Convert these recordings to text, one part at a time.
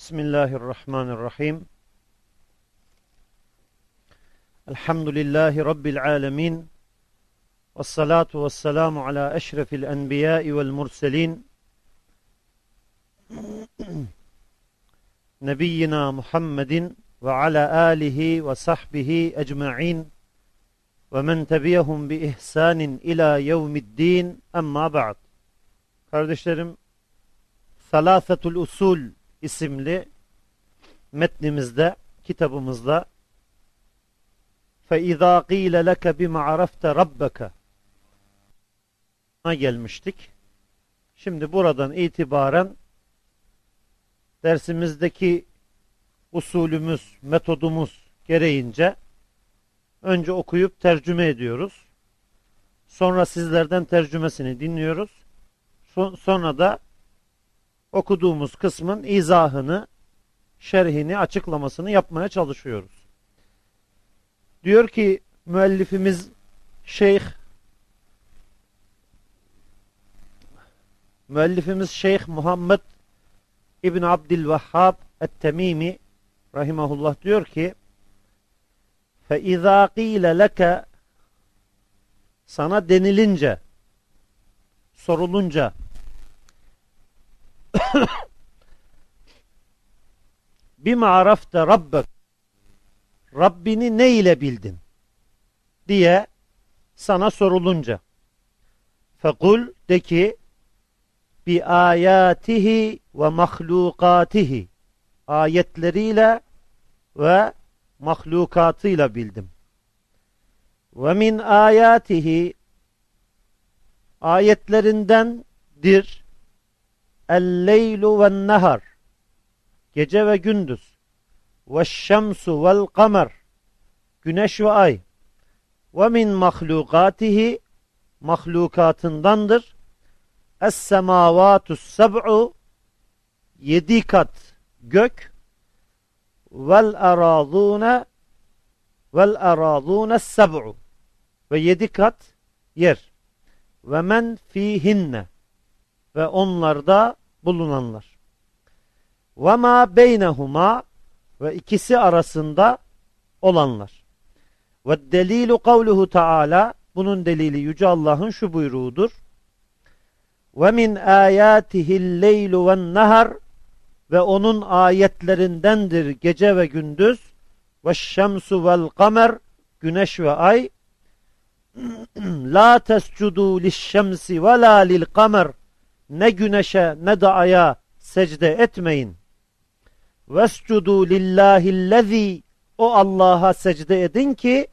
بسم الله الرحمن الرحيم. الحمد لله رب العالمين والصلاة والسلام على أشرف الأنبياء والمرسلين. نبينا محمد وعلى آله وصحبه أجمعين ومن تبيهم بإحسان إلى يوم الدين. أما بعد Kardeşlerim, Salasatul Usul isimli metnimizde, kitabımızda فَاِذَا قِيلَ لَكَ بِمَا عَرَفْتَ رَبَّكَ gelmiştik. Şimdi buradan itibaren dersimizdeki usulümüz, metodumuz gereğince önce okuyup tercüme ediyoruz. Sonra sizlerden tercümesini dinliyoruz. Sonra da okuduğumuz kısmın izahını, şerhini, açıklamasını yapmaya çalışıyoruz. Diyor ki müellifimiz Şeyh müellifimiz Şeyh Muhammed İbn Abdülvehhab Et-Temimi rahimahullah diyor ki فَاِذَا قِيلَ لَكَ sana denilince sorulunca Bima arafte rabbek Rabbini ne ile bildin? diye sana sorulunca fekul de ki bi ayatihi ve mahlukatihi ayetleriyle ve mahlukatıyla bildim. Ve min ayatihi ayetlerindendir el-leylu ve nehar gece ve gündüz. Ve şemsu vel kamer güneş ve ay. Ve min mahlukatihi mahlukatındandır. Es semavatus seb'u yedi kat gök. Vel arazune vel arazune seb'u ve yedi kat yer. Ve men fihinne ve onlarda bulunanlar. Ve ma beynehuma ve ikisi arasında olanlar. Ve delilu kavluhu taala bunun delili yüce Allah'ın şu buyruğudur. Ve min ayatihi'l leylu ven nahar ve onun ayetlerindendir gece ve gündüz ve şemsu vel kamer güneş ve ay la tescudu lişşemsi ve la lil kamer ne güneşe ne de aya secde etmeyin. Vescudu lillahillezî o Allah'a secde edin ki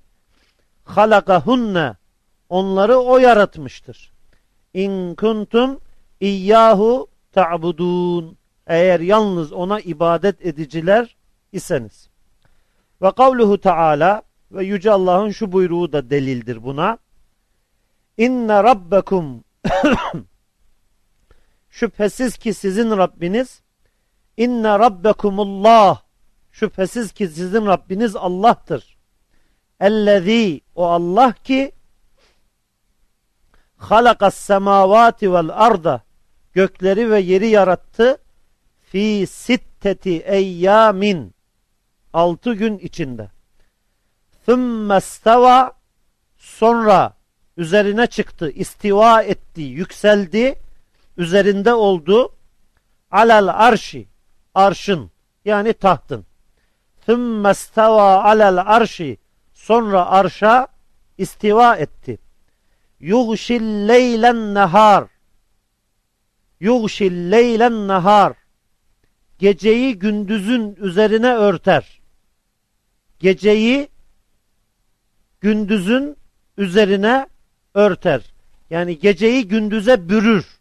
halakahunne onları o yaratmıştır. İn kuntum iyyahu ta'budun eğer yalnız ona ibadet ediciler iseniz. Ve kavluhu Teala ve Yüce Allah'ın şu buyruğu da delildir buna. İnne rabbekum Şüphesiz ki sizin Rabbiniz inne rabbekumullah. Şüphesiz ki sizin Rabbiniz Allah'tır. Ellezî o Allah ki halakas semavati vel arda. Gökleri ve yeri yarattı. Fi sitteti eyyamin altı gün içinde. Thümmesteva sonra üzerine çıktı, istiva etti, yükseldi üzerinde oldu alel arşi arşın yani tahtın. Thümmesteva alel arşi sonra arşa istiva etti. Yugşil leylen nehar yugşil leylen nehar geceyi gündüzün üzerine örter. Geceyi gündüzün üzerine örter. Yani geceyi gündüze bürür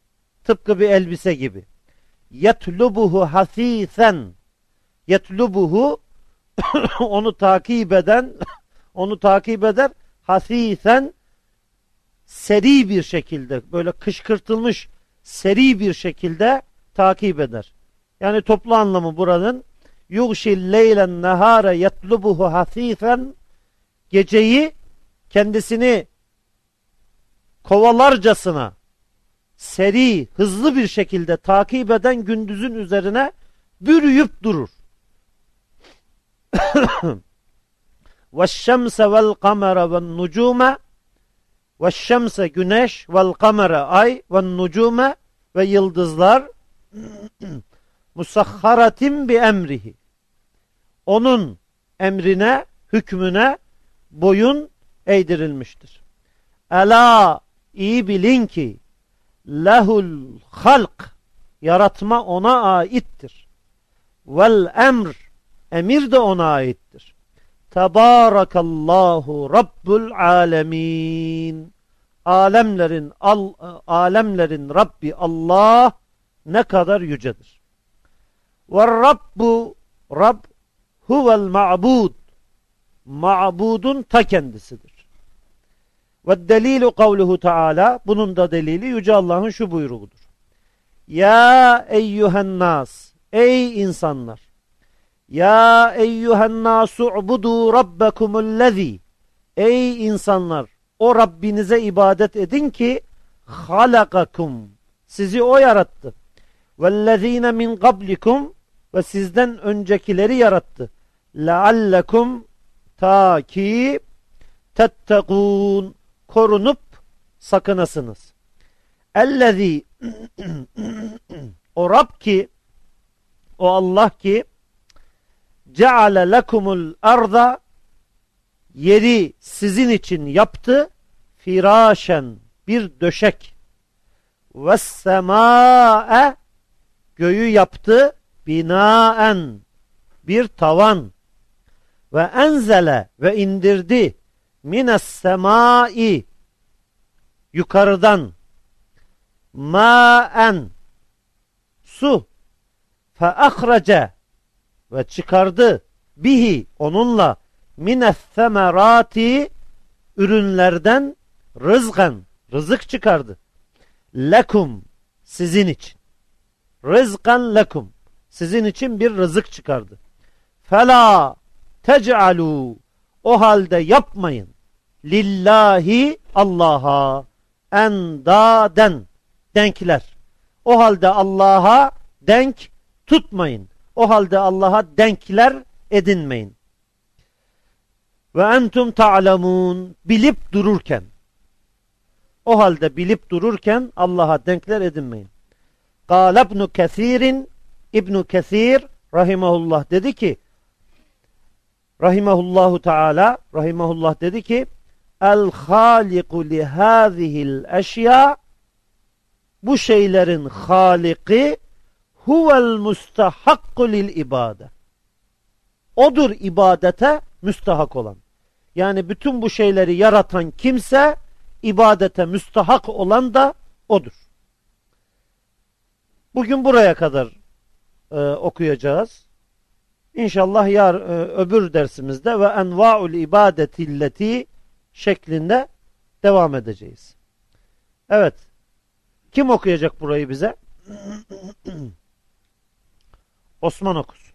Tıpkı bir elbise gibi. Yetlubuhu hasisen yetlubuhu onu takip eden onu takip eder hasisen seri bir şekilde böyle kışkırtılmış seri bir şekilde takip eder. Yani toplu anlamı buranın yugşil leylen nehare yetlubuhu hasisen geceyi kendisini kovalarcasına seri, hızlı bir şekilde takip eden gündüzün üzerine bürüyüp durur. وَالشَّمْسَ وَالْقَمَرَ وَالنُّجُومَ وَالشَّمْسَ güneş وَالْقَمَرَ ay وَالنُّجُومَ ve yıldızlar musahharatin bi emrihi onun emrine, hükmüne boyun eğdirilmiştir. Ela iyi bilin ki lehul halk yaratma ona aittir. Vel emr emir de ona aittir. Tebarakallahu Rabbul alemin. Alemlerin al, alemlerin Rabbi Allah ne kadar yücedir. Ve Rabbu Rab huvel ma'bud ma'budun ta kendisidir. Ve delilu kavluhu taala bunun da delili yüce Allah'ın şu buyruğudur. Ya eyyühen nas ey insanlar Ya eyyühen nasu ubudu rabbekumullezi Ey insanlar o Rabbinize ibadet edin ki halakakum sizi o yarattı. Vellezine min qablikum ve sizden öncekileri yarattı. Leallekum ta ki tettekûn korunup sakınasınız. Ellezî o Rab ki o Allah ki ceale lekumul arda yeri sizin için yaptı firaşen bir döşek ve semâe göğü yaptı binaen bir tavan ve enzele ve indirdi mines semai. Yukarıdan. Maen. Su. Fe ahrace ve çıkardı. Bihi onunla. Mines semerati. Ürünlerden rızgan. Rızık çıkardı. Lekum. Sizin için. Rızkan lekum. Sizin için bir rızık çıkardı. Fela tec'alu. O halde yapmayın lillahi Allah'a endaden denkler. O halde Allah'a denk tutmayın. O halde Allah'a denkler edinmeyin. Ve entum ta'lemun bilip dururken o halde bilip dururken Allah'a denkler edinmeyin. Kâle ibn Kesir'in İbn Kesir rahimahullah dedi ki rahimahullahu teala rahimahullah dedi ki el haliku li hazihil eşya bu şeylerin haliki huvel mustahakku lil ibade odur ibadete müstahak olan. Yani bütün bu şeyleri yaratan kimse ibadete müstahak olan da odur. Bugün buraya kadar e, okuyacağız. İnşallah yar e, öbür dersimizde ve enva'ul ibadetilleti şeklinde devam edeceğiz. Evet. Kim okuyacak burayı bize? Osman okus.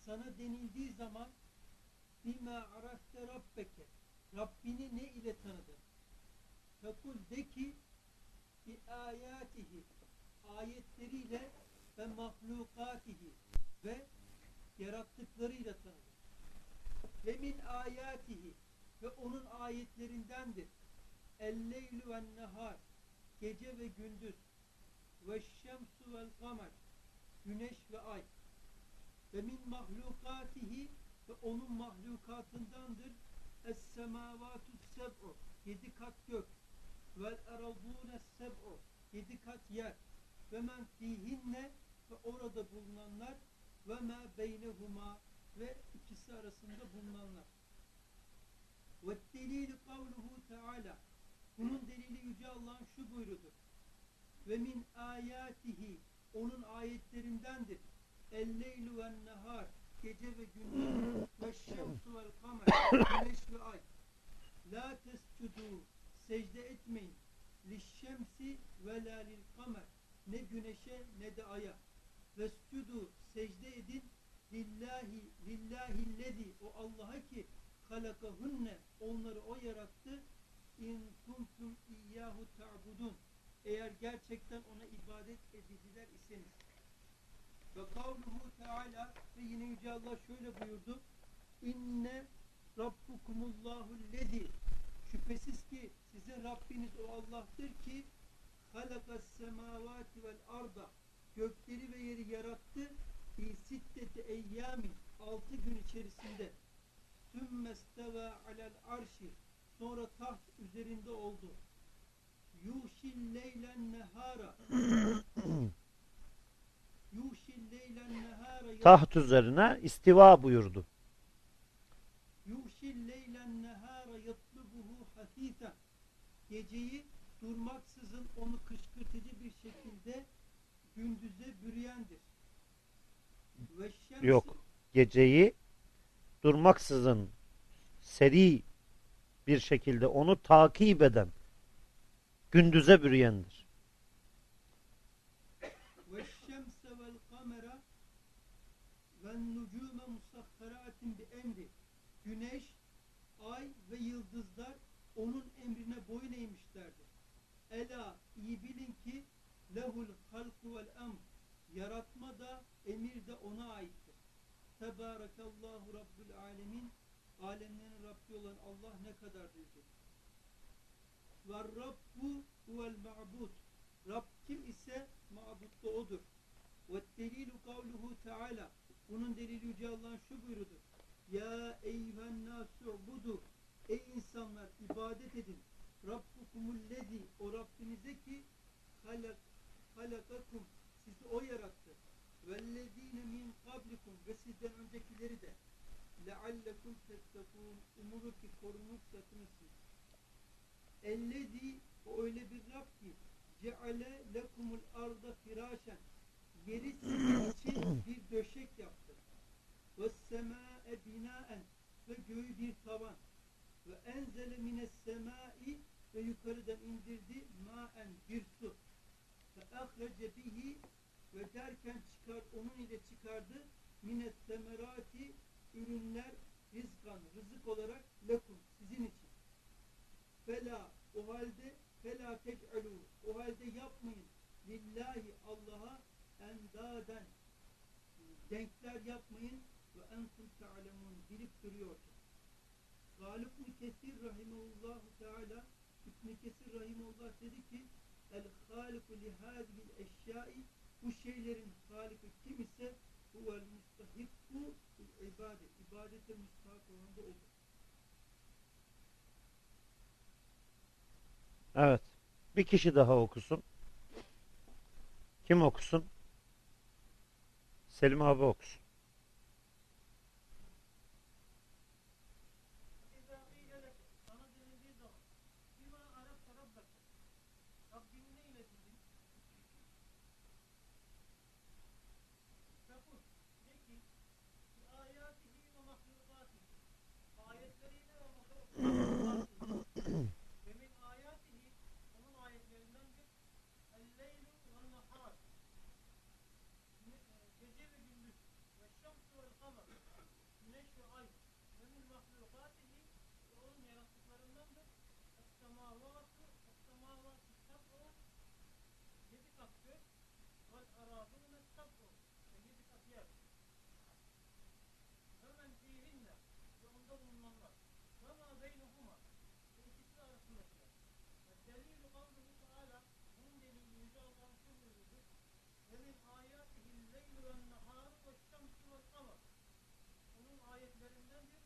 sana denildiği zaman bima arafte rabbeke Rabbini ne ile tanıdın? Fekul de ki bi ayatihi ayetleriyle ve mahlukatihi ve yarattıklarıyla tanıdık. Ve min ayatihi ve onun ayetlerindendir. El-leylü ve nehar gece ve gündüz ve şemsu vel kamer güneş ve ay ve min mahlukatihi ve onun mahlukatındandır es-semavatu seb'u yedi kat gök vel erazûne seb'u yedi kat yer ve men fihinne ve orada bulunanlar ve ma beynehuma ve ikisi arasında bulunanlar. Ve delili kavluhu teala bunun delili Yüce Allah'ın şu buyrudur. Ve min ayatihi onun ayetlerindendir. El-leylu ve nehar gece ve gündüz ve şemsu vel kamer güneş ve ay. La tescudu secde etmeyin. Lişşemsi ve la lil kamer ne güneşe ne de aya. Vescudu secde edin lillahi lillahillezi o Allah'a ki halakahunne onları o yarattı in kuntum iyyahu ta'budun. Eğer gerçekten ona ibadet ediciler iseniz. Ve kavluhu teala ve yine Yüce Allah şöyle buyurdu. İnne rabbukumullahu lezi Şüphesiz ki sizin Rabbiniz o Allah'tır ki halakas semavati vel arda gökleri ve yeri yarattı fi sitteti eyyamin altı gün içerisinde. Sümmesteve alel arşi sonra taht üzerinde oldu. Yuşil leylen nehara yuşil leylen nehara Taht üzerine istiva buyurdu. yuşil leylen nehara yatlubuhu hasiten geceyi durmaksızın onu kışkırtıcı bir şekilde gündüze bürüyendir. Yok. Geceyi durmaksızın seri bir şekilde onu takip eden gündüze bürüyendir. güneş, ay ve yıldızlar onun emrine boyun eğmişlerdir. Ela iyi bilin ki lehul halku vel emr yaratma da emir de ona aittir. Tebarakallahu Rabbül alemin alemlerin Rabbi olan Allah ne kadar büyüktür. Ve Rabbu huvel ma'bud Rab kim ise mabut da odur. Ve delilu kavluhu teala bunun delili Yüce Allah'ın şu buyurudur. Ya eyven nasu'budu Ey insanlar ibadet edin. Rabbukumullezi o Rabbinize ki halak, halakakum sizi o yarattı. Vellezine min kablikum ve sizden öncekileri de leallekum tettekûn umulur ki korunur sakınırsınız. Ellezi o öyle bir Rab ki ceale lekumul arda firâşen yeri sizin için bir döşek yaptı. Ve semâe binaen ve göğü bir tavan. Ve enzele mines semâi ve yukarıdan indirdi maen bir su. Ve ahrece bihi ve derken çıkar onun ile çıkardı mines semerati ürünler rizkan rızık olarak lekum sizin için. Fela o halde fela tec'alû o halde yapmayın lillahi Allah'a endaden denkler yapmayın ve entum ta'lemun bilip duruyorsunuz. Galip Kesir rahimehullahu teala İbn Kesir rahimehullah dedi ki el haliku li hadhihi eşyai bu şeylerin haliki kim ise huvel mustahikku bil ibadet ibadete müstahak olan da odur. Evet. Bir kişi daha okusun. Kim okusun? Selim abi okusun. İzâ qîle lek, sana denildiği zaman, bima arafte rabbeke, Rabbini ne ile bildin? Fekul, de ki, bi âyâtihi ve mahlukâtihi, ayetleriyle ve mahlukâtihi, ve min âyâtihi, onun ayetlerindendir, el-leylu vel nahâr, gece ve gündüz, ve şemsu vel kamer, güneş ve ay, ve min mahlukâtihi, ve onun yarattıklarındandır. Es-semâvâtu, es-semâvâtu sab'u, yedi kat gök, vel arâdûne sab'u, ve yedi kat yer. Ve men fîhinne, ve onda bulunanlar. Ve mâ beynehuma, ve ikisi arasındakiler. Ve delîlü kavluhu teâlâ, bunun delili Yüce Allah'ın şu buyurdu. Ve min âyâtihil leylu ven nehâru ve şemsu vel kamer. Onun ayetlerindendir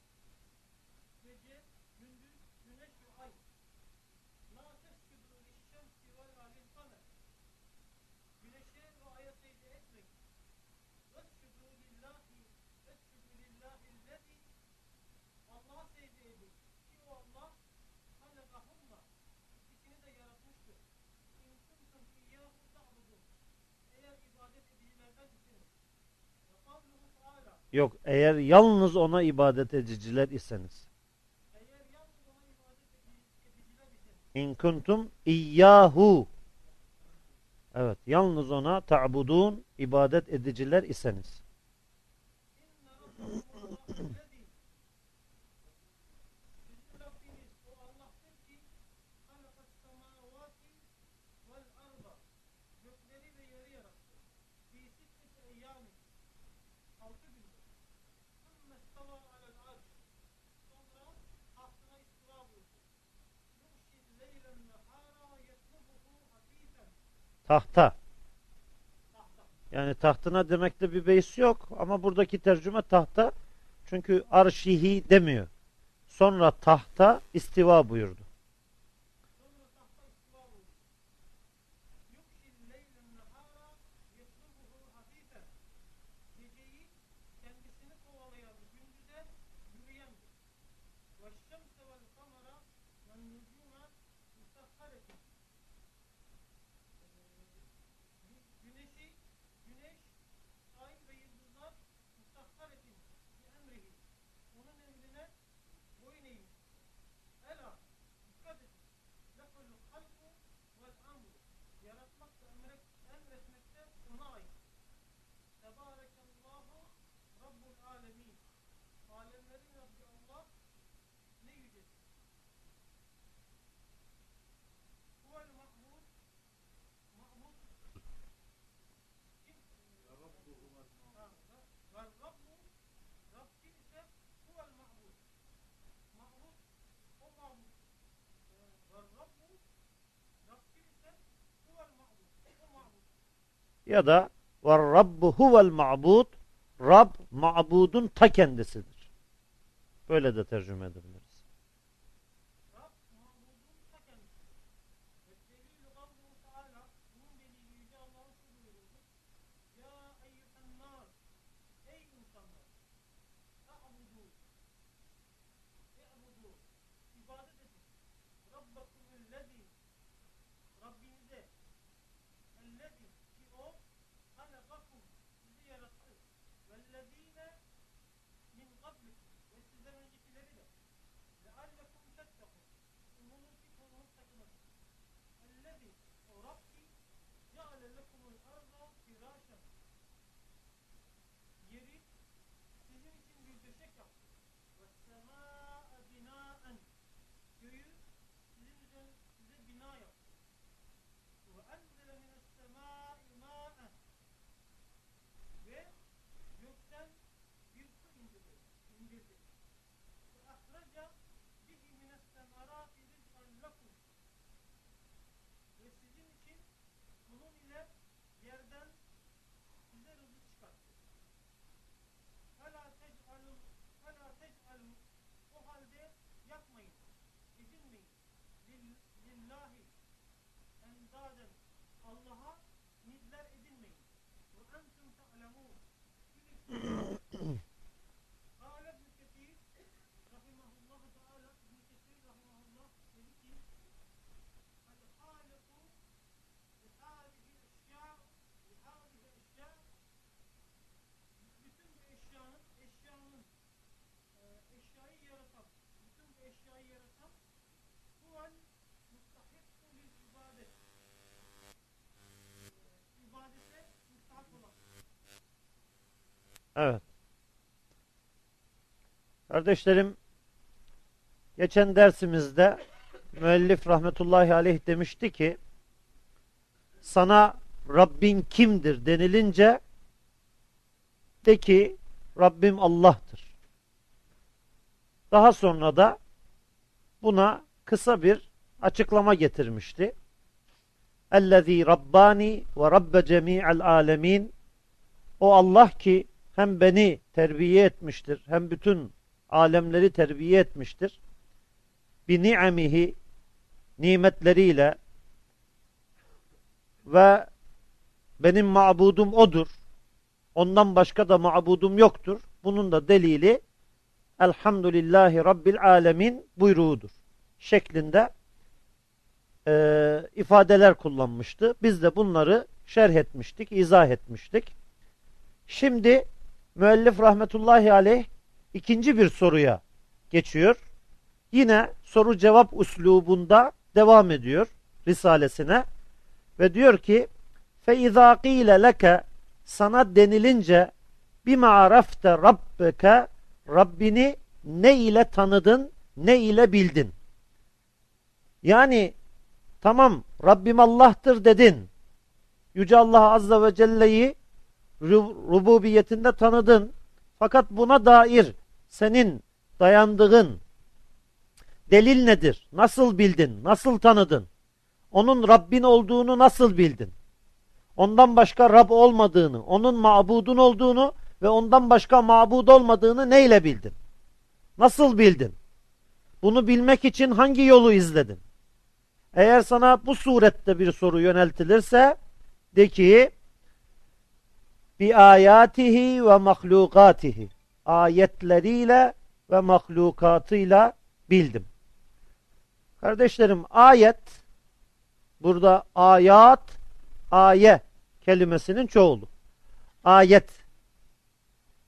gece, gündüz, güneş ve ay. La tescudu lişşemsi ve la lil kamer. Güneşe ve aya secde etmeyin. Vescudu lillahi, vescudu lillahi lezi. Allah'a secde edin. Ki o Allah halakahumma. İkisini de yaratmıştır. İn kuntum iyyahu ta'budun. Eğer ibadet edicilerden iseniz. Ve kavluhu teâlâ. Yok eğer yalnız ona ibadet ediciler iseniz. İn kuntum iyyahu. Evet yalnız ona ta'budun ibadet ediciler iseniz. Tahta. Yani tahtına demekte bir beis yok ama buradaki tercüme tahta. Çünkü arşihi demiyor. Sonra tahta istiva buyurdu. Ya da var Rabbu huvel ma'bud Rab ma'budun ta kendisidir. Böyle de tercüme edebiliriz. Rab ma'budun ta kendisi. Ve delilü kavluhu Teala bunun delili Yüce Allah'ın şu buyruğudur. Ya eyyühen nas Ey insanlar Ta'budu E'budu İbadet edin. Rabbakumüllezi Rabbinize Ellezi ki o halakakum sizi yarattı. Vellezine min kablikum ve sizden öncekileri de leallekum tettekun umulur ki konunup sakınasın. Ellezi o Rab ki ceale lekumul arda firâşen yeri sizin için bir döşek yaptı. Ve semâe binâen göğü sizin üzerine size bina yaptı. Ve enzele mines semâi mâen ve gökten bir su indirdi. indirdi. Ve ahraca bihi mines semerâti rizqan lekum ve sizin için bunun ile yerden bize rızık çıkarttı. Fela tec'alun fela tec'alun o halde yapmayın. Edinmeyin. Lillahi endaden Allah'a Evet. Kardeşlerim, geçen dersimizde müellif rahmetullahi aleyh demişti ki, sana Rabbin kimdir denilince, de ki Rabbim Allah'tır. Daha sonra da buna kısa bir açıklama getirmişti. Ellezî Rabbani ve Rabbe cemî'el âlemin O Allah ki hem beni terbiye etmiştir, hem bütün alemleri terbiye etmiştir. Bi ni'amihi nimetleriyle ve benim mabudum odur. Ondan başka da mabudum yoktur. Bunun da delili Elhamdülillahi Rabbil Alemin buyruğudur. Şeklinde e, ifadeler kullanmıştı. Biz de bunları şerh etmiştik, izah etmiştik. Şimdi müellif rahmetullahi aleyh ikinci bir soruya geçiyor. Yine soru cevap uslubunda devam ediyor risalesine ve diyor ki فَاِذَا قِيلَ لَكَ sana denilince bima arafte rabbeke Rabbini ne ile tanıdın, ne ile bildin. Yani tamam Rabbim Allah'tır dedin. Yüce Allah Azze ve Celle'yi rububiyetinde tanıdın. Fakat buna dair senin dayandığın delil nedir? Nasıl bildin? Nasıl tanıdın? Onun Rabbin olduğunu nasıl bildin? Ondan başka Rab olmadığını, onun mabudun olduğunu ve ondan başka mabud olmadığını neyle bildin? Nasıl bildin? Bunu bilmek için hangi yolu izledin? Eğer sana bu surette bir soru yöneltilirse de ki bi ayatihi ve mahlukatihi ayetleriyle ve mahlukatıyla bildim. Kardeşlerim ayet burada ayat aye kelimesinin çoğulu. Ayet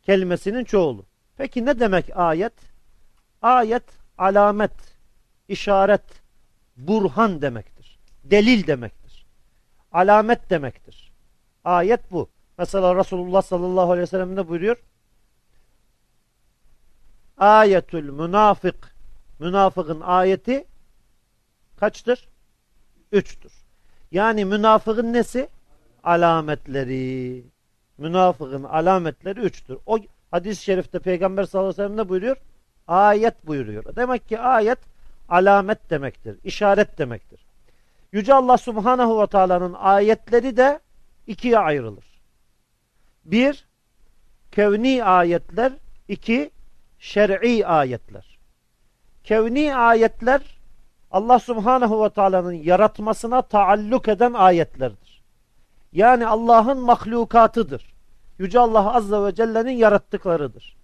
kelimesinin çoğulu. Peki ne demek ayet? Ayet alamet, işaret, burhan demektir. Delil demektir. Alamet demektir. Ayet bu. Mesela Resulullah sallallahu aleyhi ve sellem ne buyuruyor? Ayetül münafık münafıkın ayeti kaçtır? Üçtür. Yani münafığın nesi? Alametleri. Münafığın alametleri üçtür. O hadis-i şerifte Peygamber sallallahu aleyhi ve sellem ne buyuruyor? Ayet buyuruyor. Demek ki ayet alamet demektir. işaret demektir. Yüce Allah subhanahu ve teala'nın ayetleri de ikiye ayrılır. Bir, kevni ayetler. iki şer'i ayetler. Kevni ayetler Allah subhanahu ve teala'nın yaratmasına taalluk eden ayetlerdir. Yani Allah'ın mahlukatıdır. Yüce Allah azze ve celle'nin yarattıklarıdır.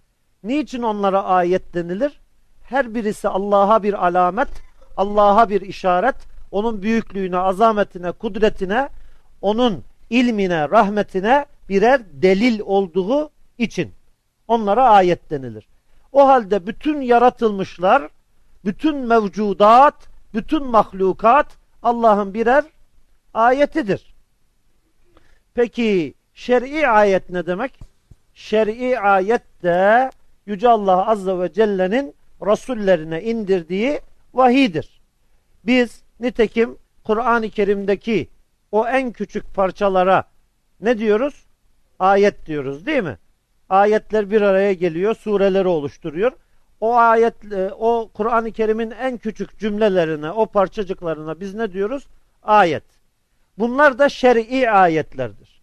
Niçin onlara ayet denilir? Her birisi Allah'a bir alamet, Allah'a bir işaret, onun büyüklüğüne, azametine, kudretine, onun ilmine, rahmetine birer delil olduğu için onlara ayet denilir. O halde bütün yaratılmışlar, bütün mevcudat, bütün mahlukat Allah'ın birer ayetidir. Peki şer'i ayet ne demek? Şer'i ayet de Yüce Allah Azze ve Celle'nin Rasullerine indirdiği vahidir. Biz nitekim Kur'an-ı Kerim'deki o en küçük parçalara ne diyoruz? Ayet diyoruz değil mi? Ayetler bir araya geliyor, sureleri oluşturuyor. O ayet, e, o Kur'an-ı Kerim'in en küçük cümlelerine, o parçacıklarına biz ne diyoruz? Ayet. Bunlar da şer'i ayetlerdir.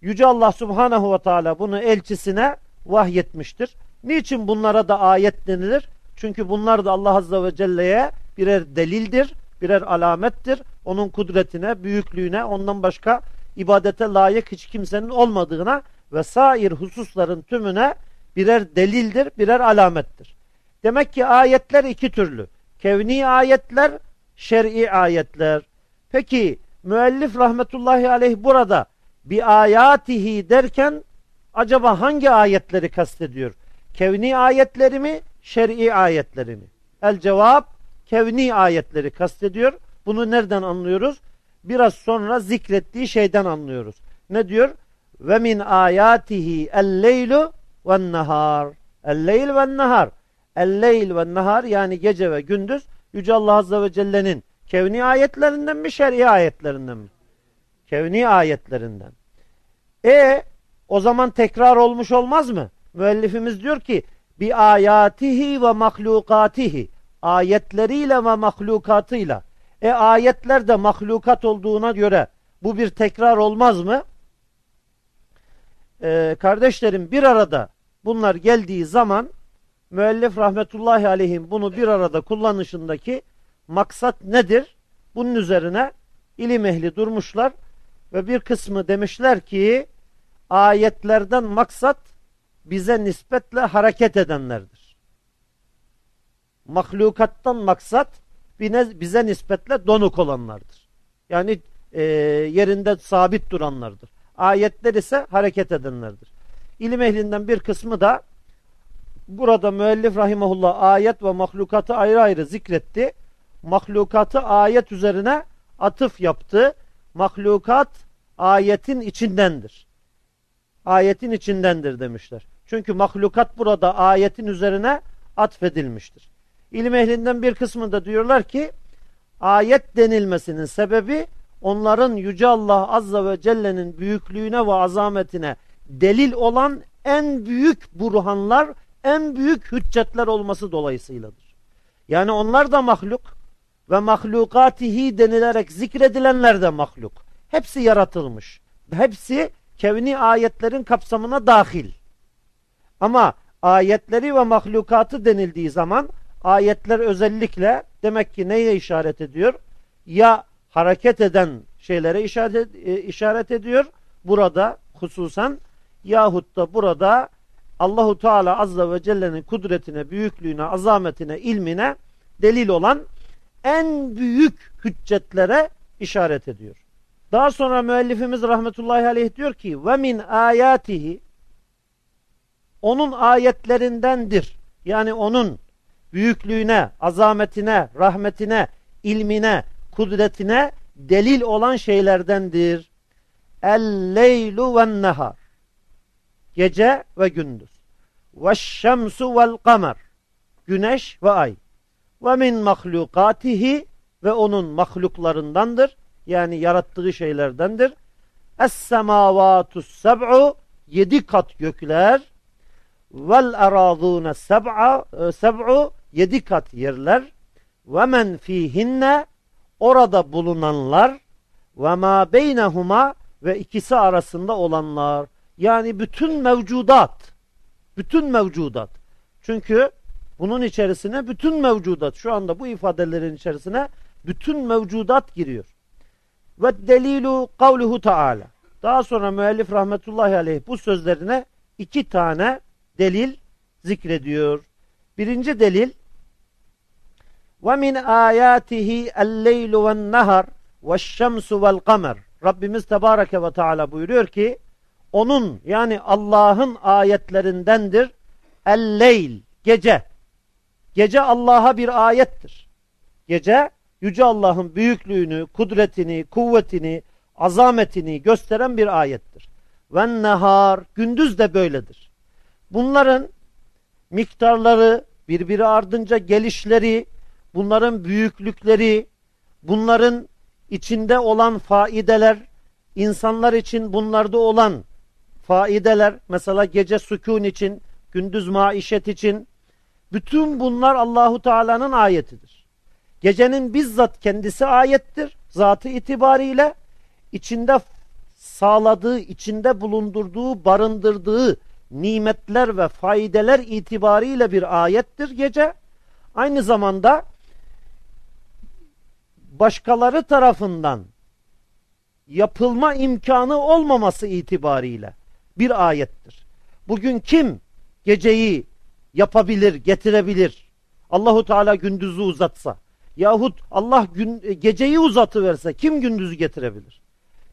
Yüce Allah Subhanahu ve Teala bunu elçisine vahyetmiştir. Niçin bunlara da ayet denilir? Çünkü bunlar da Allah Azze ve Celle'ye birer delildir, birer alamettir. Onun kudretine, büyüklüğüne, ondan başka ibadete layık hiç kimsenin olmadığına ve sair hususların tümüne birer delildir, birer alamettir. Demek ki ayetler iki türlü. Kevni ayetler, şer'i ayetler. Peki müellif rahmetullahi aleyh burada bir ayatihi derken acaba hangi ayetleri kastediyor? Kevni ayetleri mi, şer'i ayetleri mi? El cevap kevni ayetleri kastediyor. Bunu nereden anlıyoruz? Biraz sonra zikrettiği şeyden anlıyoruz. Ne diyor? Ve min ayatihi el-leylu ve nahar. El-leyl ve nahar. El-leyl ve nahar yani gece ve gündüz Yüce Allah Azze ve Celle'nin kevni ayetlerinden mi şer'i ayetlerinden mi? Kevni ayetlerinden. E o zaman tekrar olmuş olmaz mı? Müellifimiz diyor ki bi ayatihi ve mahlukatihi ayetleriyle ve mahlukatıyla. E ayetler de mahlukat olduğuna göre bu bir tekrar olmaz mı? Ee, kardeşlerim bir arada bunlar geldiği zaman müellif rahmetullahi aleyhim bunu bir arada kullanışındaki maksat nedir? Bunun üzerine ilim ehli durmuşlar ve bir kısmı demişler ki ayetlerden maksat bize nispetle hareket edenlerdir. Mahlukattan maksat bize nispetle donuk olanlardır. Yani e, yerinde sabit duranlardır. Ayetler ise hareket edenlerdir. İlim ehlinden bir kısmı da burada müellif rahimahullah ayet ve mahlukatı ayrı ayrı zikretti. Mahlukatı ayet üzerine atıf yaptı. Mahlukat ayetin içindendir. Ayetin içindendir demişler. Çünkü mahlukat burada ayetin üzerine atfedilmiştir. İlim ehlinden bir kısmı da diyorlar ki ayet denilmesinin sebebi onların Yüce Allah Azza ve Celle'nin büyüklüğüne ve azametine delil olan en büyük burhanlar, en büyük hüccetler olması dolayısıyladır. Yani onlar da mahluk ve mahlukatihi denilerek zikredilenler de mahluk. Hepsi yaratılmış. Hepsi kevni ayetlerin kapsamına dahil. Ama ayetleri ve mahlukatı denildiği zaman ayetler özellikle demek ki neye işaret ediyor? Ya hareket eden şeylere işaret, e, işaret ediyor burada hususen yahut da burada Allahu Teala Azze ve Celle'nin kudretine, büyüklüğüne, azametine, ilmine delil olan en büyük hüccetlere işaret ediyor. Daha sonra müellifimiz rahmetullahi aleyh diyor ki ve min ayatihi onun ayetlerindendir. Yani onun büyüklüğüne, azametine, rahmetine, ilmine, kudretine delil olan şeylerdendir. El-leylu ve nehar Gece ve gündüz. Ve şemsu vel kamer Güneş ve ay. Ve min mahlukatihi ve onun mahluklarındandır. Yani yarattığı şeylerdendir. Es-semavatus seb'u yedi kat gökler vel erazûne seb'a seb'u yedi kat yerler. ve men fihinne orada bulunanlar. ve ma beynehuma ve ikisi arasında olanlar. Yani bütün mevcudat. Bütün mevcudat. Çünkü bunun içerisine bütün mevcudat. Şu anda bu ifadelerin içerisine bütün mevcudat giriyor. Ve delilu kavluhu taala. Daha sonra müellif rahmetullahi aleyh bu sözlerine iki tane delil zikrediyor. Birinci delil min ayatihi el-leylu ve'n-nahar ve'ş-şemsu vel-kamer. Rabbimiz Tebareke ve Teala buyuruyor ki onun yani Allah'ın ayetlerindendir el-leyl gece. Gece Allah'a bir ayettir. Gece yüce Allah'ın büyüklüğünü, kudretini, kuvvetini, azametini gösteren bir ayettir. Ve nehar gündüz de böyledir. Bunların miktarları, birbiri ardınca gelişleri, bunların büyüklükleri, bunların içinde olan faideler, insanlar için bunlarda olan faideler, mesela gece sükun için, gündüz maişet için, bütün bunlar Allahu Teala'nın ayetidir. Gecenin bizzat kendisi ayettir, zatı itibariyle içinde sağladığı, içinde bulundurduğu, barındırdığı nimetler ve faydeler itibariyle bir ayettir gece. Aynı zamanda başkaları tarafından yapılma imkanı olmaması itibariyle bir ayettir. Bugün kim geceyi yapabilir, getirebilir? Allahu Teala gündüzü uzatsa yahut Allah gün, geceyi uzatıverse kim gündüzü getirebilir?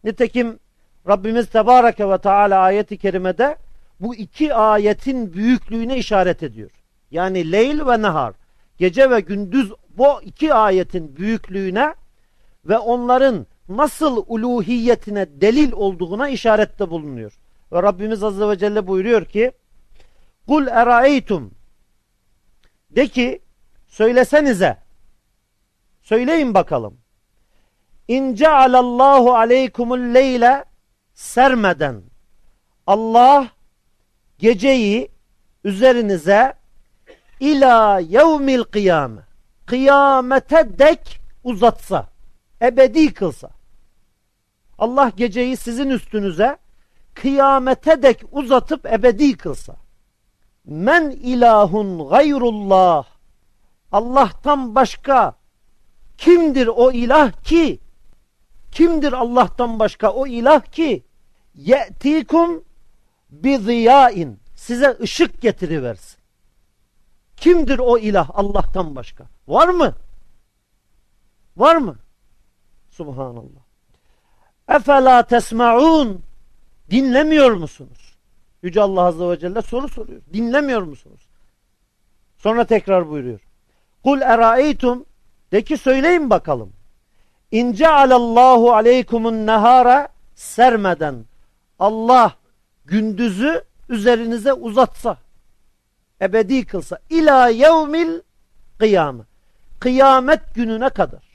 Nitekim Rabbimiz Tebareke ve Teala ayeti kerimede bu iki ayetin büyüklüğüne işaret ediyor. Yani leyl ve nehar, gece ve gündüz bu iki ayetin büyüklüğüne ve onların nasıl uluhiyetine delil olduğuna işarette bulunuyor. Ve Rabbimiz Azze ve Celle buyuruyor ki Kul eraeytum De ki söylesenize söyleyin bakalım İn cealallahu aleykumul leyle sermeden Allah geceyi üzerinize ila yevmil kıyame kıyamete dek uzatsa ebedi kılsa. Allah geceyi sizin üstünüze kıyamete dek uzatıp ebedi kılsa. Men ilahun gayrullah. Allah'tan başka kimdir o ilah ki? Kimdir Allah'tan başka o ilah ki? Ye'tikum bi ziyain size ışık getiriversin. Kimdir o ilah Allah'tan başka? Var mı? Var mı? Subhanallah. Efela tesma'un dinlemiyor musunuz? Yüce Allah Azze ve Celle soru soruyor. Dinlemiyor musunuz? Sonra tekrar buyuruyor. Kul eraeytum de ki söyleyin bakalım. İnce alallahu aleykumun nehara sermeden Allah gündüzü üzerinize uzatsa, ebedi kılsa, ila yevmil kıyamı, kıyamet gününe kadar.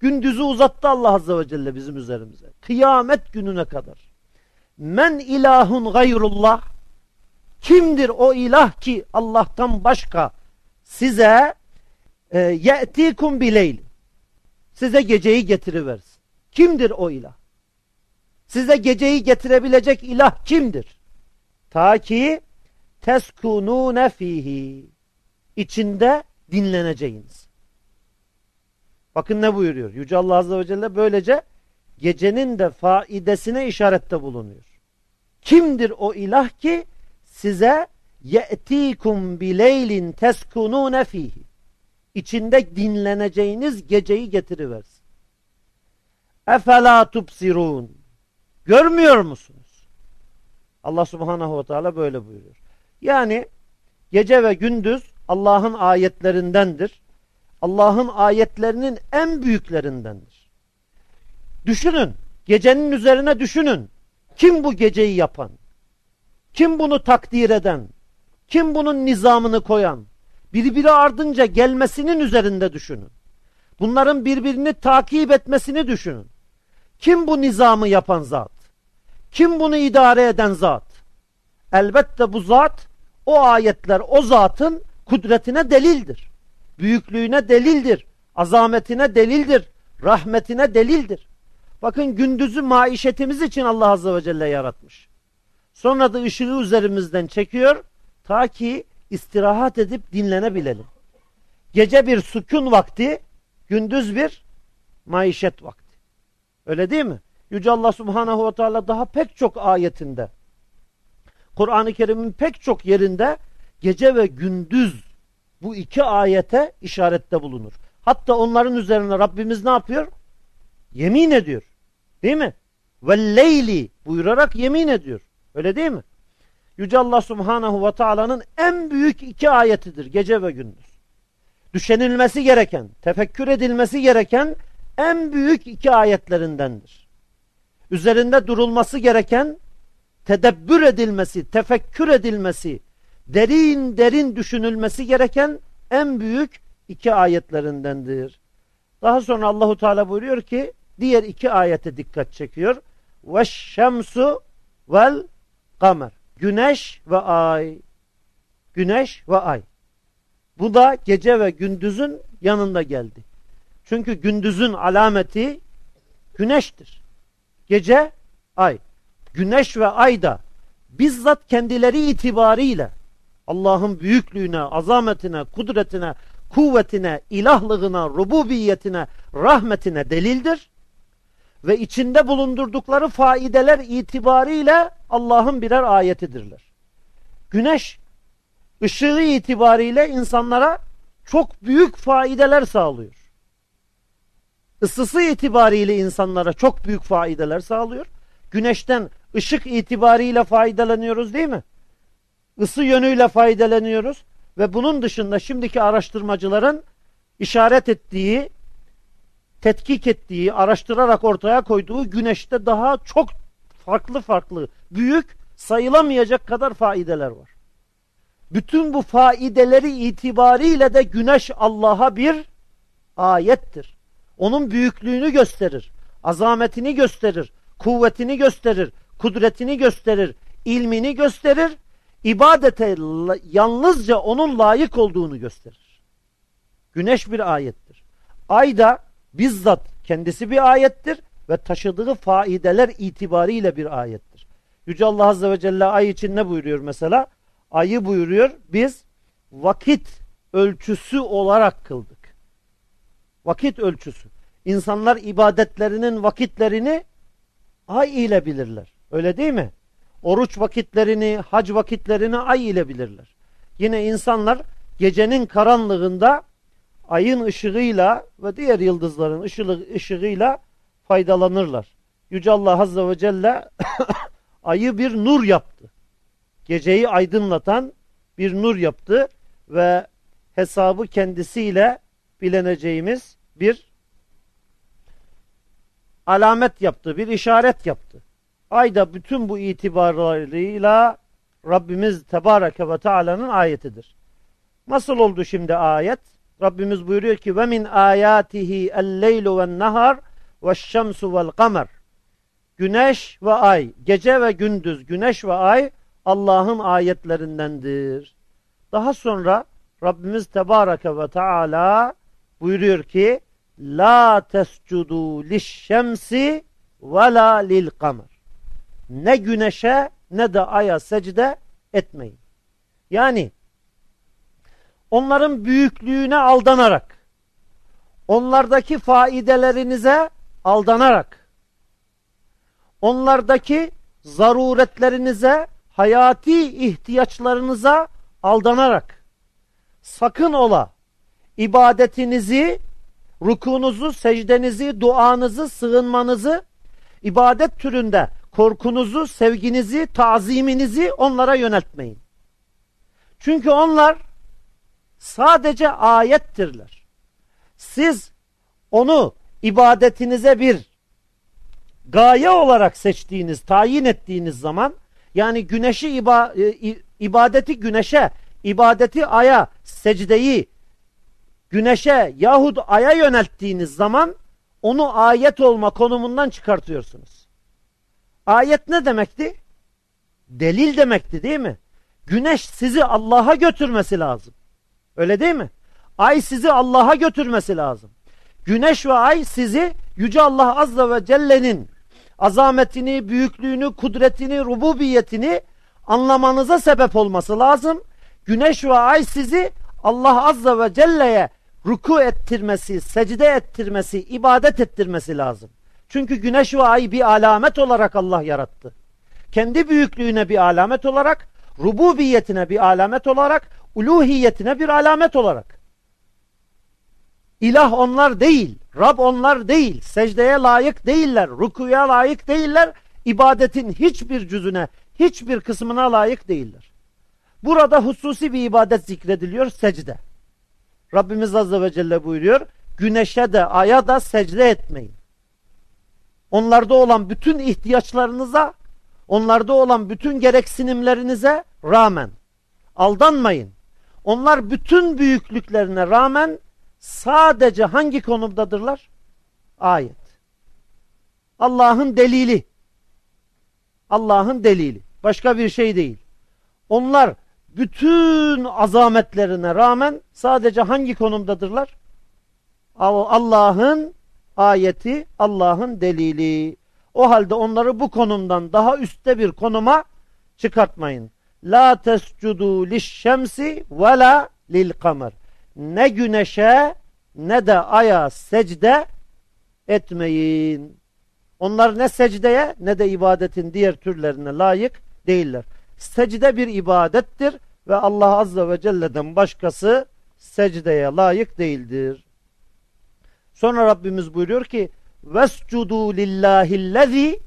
Gündüzü uzattı Allah Azze ve Celle bizim üzerimize. Kıyamet gününe kadar. Men ilahun gayrullah Kimdir o ilah ki Allah'tan başka size e, ye'tikum bileyl size geceyi getiriversin. Kimdir o ilah? Size geceyi getirebilecek ilah kimdir? Ta ki teskunune fihi içinde dinleneceğiniz. Bakın ne buyuruyor? Yüce Allah Azze ve Celle böylece gecenin de faidesine işarette bulunuyor. Kimdir o ilah ki size ye'tikum bileylin teskunune fihi içinde dinleneceğiniz geceyi getiriversin. Efela tubsirun görmüyor musunuz? Allah subhanahu ve teala böyle buyuruyor. Yani gece ve gündüz Allah'ın ayetlerindendir. Allah'ın ayetlerinin en büyüklerindendir. Düşünün, gecenin üzerine düşünün. Kim bu geceyi yapan? Kim bunu takdir eden? Kim bunun nizamını koyan? Birbiri ardınca gelmesinin üzerinde düşünün. Bunların birbirini takip etmesini düşünün. Kim bu nizamı yapan zat? Kim bunu idare eden zat? Elbette bu zat, o ayetler o zatın kudretine delildir. Büyüklüğüne delildir. Azametine delildir. Rahmetine delildir. Bakın gündüzü maişetimiz için Allah Azze ve Celle yaratmış. Sonra da ışığı üzerimizden çekiyor ta ki istirahat edip dinlenebilelim. Gece bir sükun vakti, gündüz bir maişet vakti. Öyle değil mi? Yüce Allah Subhanahu ve Teala daha pek çok ayetinde Kur'an-ı Kerim'in pek çok yerinde gece ve gündüz bu iki ayete işarette bulunur. Hatta onların üzerine Rabbimiz ne yapıyor? Yemin ediyor. Değil mi? Ve leyli buyurarak yemin ediyor. Öyle değil mi? Yüce Allah Subhanahu ve Taala'nın en büyük iki ayetidir gece ve gündüz. Düşünülmesi gereken, tefekkür edilmesi gereken en büyük iki ayetlerindendir. Üzerinde durulması gereken, tedebbür edilmesi, tefekkür edilmesi, derin derin düşünülmesi gereken en büyük iki ayetlerindendir. Daha sonra Allahu Teala buyuruyor ki diğer iki ayete dikkat çekiyor. Ve şemsu vel kamer. Güneş ve ay. Güneş ve ay. Bu da gece ve gündüzün yanında geldi. Çünkü gündüzün alameti güneştir. Gece ay. Güneş ve ay da bizzat kendileri itibariyle Allah'ın büyüklüğüne, azametine, kudretine, kuvvetine, ilahlığına, rububiyetine, rahmetine delildir. Ve içinde bulundurdukları faideler itibariyle Allah'ın birer ayetidirler. Güneş ışığı itibariyle insanlara çok büyük faideler sağlıyor. Isısı itibariyle insanlara çok büyük faideler sağlıyor. Güneşten ışık itibariyle faydalanıyoruz değil mi? Isı yönüyle faydalanıyoruz ve bunun dışında şimdiki araştırmacıların işaret ettiği, tetkik ettiği, araştırarak ortaya koyduğu güneşte daha çok farklı farklı, büyük, sayılamayacak kadar faideler var. Bütün bu faideleri itibariyle de güneş Allah'a bir ayettir. Onun büyüklüğünü gösterir, azametini gösterir, kuvvetini gösterir, kudretini gösterir, ilmini gösterir ibadete yalnızca onun layık olduğunu gösterir. Güneş bir ayettir. Ay da bizzat kendisi bir ayettir ve taşıdığı faideler itibariyle bir ayettir. Yüce Allah Azze ve Celle ay için ne buyuruyor mesela? Ayı buyuruyor biz vakit ölçüsü olarak kıldık. Vakit ölçüsü. İnsanlar ibadetlerinin vakitlerini ay ile bilirler. Öyle değil mi? oruç vakitlerini, hac vakitlerini ay ile bilirler. Yine insanlar gecenin karanlığında ayın ışığıyla ve diğer yıldızların ışığı, ışığıyla faydalanırlar. Yüce Allah Azze ve Celle ayı bir nur yaptı. Geceyi aydınlatan bir nur yaptı ve hesabı kendisiyle bileneceğimiz bir alamet yaptı, bir işaret yaptı. Ayda bütün bu itibarlarıyla Rabbimiz Tebareke ve Teala'nın ayetidir. Nasıl oldu şimdi ayet? Rabbimiz buyuruyor ki ve min ayatihi el-leylu ven nahar ve'ş-şemsu vel kamer. güneş ve ay, gece ve gündüz, güneş ve ay Allah'ın ayetlerindendir. Daha sonra Rabbimiz Tebareke ve Teala buyuruyor ki La tescudu lişşemsi ve la lil kamer. Ne güneşe ne de aya secde etmeyin. Yani onların büyüklüğüne aldanarak, onlardaki faidelerinize aldanarak, onlardaki zaruretlerinize, hayati ihtiyaçlarınıza aldanarak, sakın ola ibadetinizi, rukunuzu, secdenizi, duanızı, sığınmanızı, ibadet türünde korkunuzu, sevginizi, taziminizi onlara yöneltmeyin. Çünkü onlar sadece ayettirler. Siz onu ibadetinize bir gaye olarak seçtiğiniz, tayin ettiğiniz zaman yani güneşi iba, e, ibadeti güneşe, ibadeti aya, secdeyi güneşe yahut aya yönelttiğiniz zaman onu ayet olma konumundan çıkartıyorsunuz. Ayet ne demekti? Delil demekti değil mi? Güneş sizi Allah'a götürmesi lazım. Öyle değil mi? Ay sizi Allah'a götürmesi lazım. Güneş ve ay sizi Yüce Allah Azze ve Celle'nin azametini, büyüklüğünü, kudretini, rububiyetini anlamanıza sebep olması lazım. Güneş ve ay sizi Allah Azze ve Celle'ye ruku ettirmesi, secde ettirmesi, ibadet ettirmesi lazım. Çünkü güneş ve ay bir alamet olarak Allah yarattı. Kendi büyüklüğüne bir alamet olarak, rububiyetine bir alamet olarak, uluhiyetine bir alamet olarak. İlah onlar değil, Rab onlar değil, secdeye layık değiller, rukuya layık değiller, ibadetin hiçbir cüzüne, hiçbir kısmına layık değiller. Burada hususi bir ibadet zikrediliyor, secde. Rabbimiz Azze ve Celle buyuruyor, güneşe de aya da secde etmeyin. Onlarda olan bütün ihtiyaçlarınıza, onlarda olan bütün gereksinimlerinize rağmen aldanmayın. Onlar bütün büyüklüklerine rağmen sadece hangi konumdadırlar? Ayet. Allah'ın delili. Allah'ın delili. Başka bir şey değil. Onlar bütün azametlerine rağmen sadece hangi konumdadırlar? Allah'ın ayeti, Allah'ın delili. O halde onları bu konumdan daha üstte bir konuma çıkartmayın. La tescudu lişşemsi ve la lil kamer. Ne güneşe ne de aya secde etmeyin. Onlar ne secdeye ne de ibadetin diğer türlerine layık değiller. Secde bir ibadettir ve Allah Azze ve Celle'den başkası secdeye layık değildir. Sonra Rabbimiz buyuruyor ki vescudu lillahillezî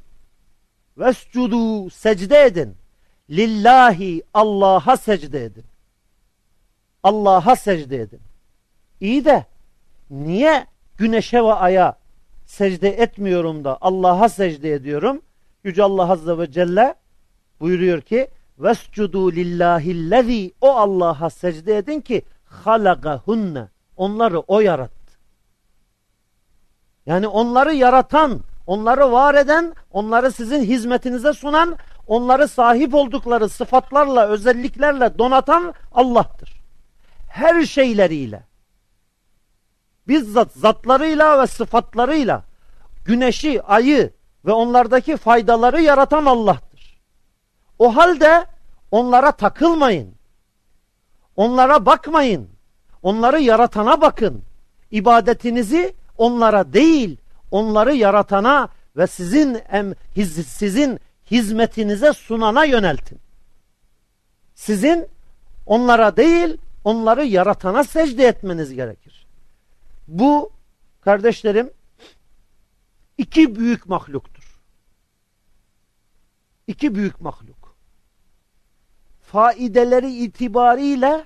vescudu secde edin. Lillahi Allah'a secde edin. Allah'a secde edin. İyi de niye güneşe ve aya secde etmiyorum da Allah'a secde ediyorum? Yüce Allah Azze ve Celle buyuruyor ki Vescudu lillahillezî o Allah'a secde edin ki halagahunne onları o yarattı. Yani onları yaratan, onları var eden, onları sizin hizmetinize sunan, onları sahip oldukları sıfatlarla, özelliklerle donatan Allah'tır. Her şeyleriyle. Bizzat zatlarıyla ve sıfatlarıyla güneşi, ayı ve onlardaki faydaları yaratan Allah'tır. O halde onlara takılmayın. Onlara bakmayın. Onları yaratana bakın. İbadetinizi onlara değil, onları yaratana ve sizin em, hiz, sizin hizmetinize sunana yöneltin. Sizin onlara değil, onları yaratana secde etmeniz gerekir. Bu kardeşlerim iki büyük mahluktur. İki büyük mahluk. Faideleri itibariyle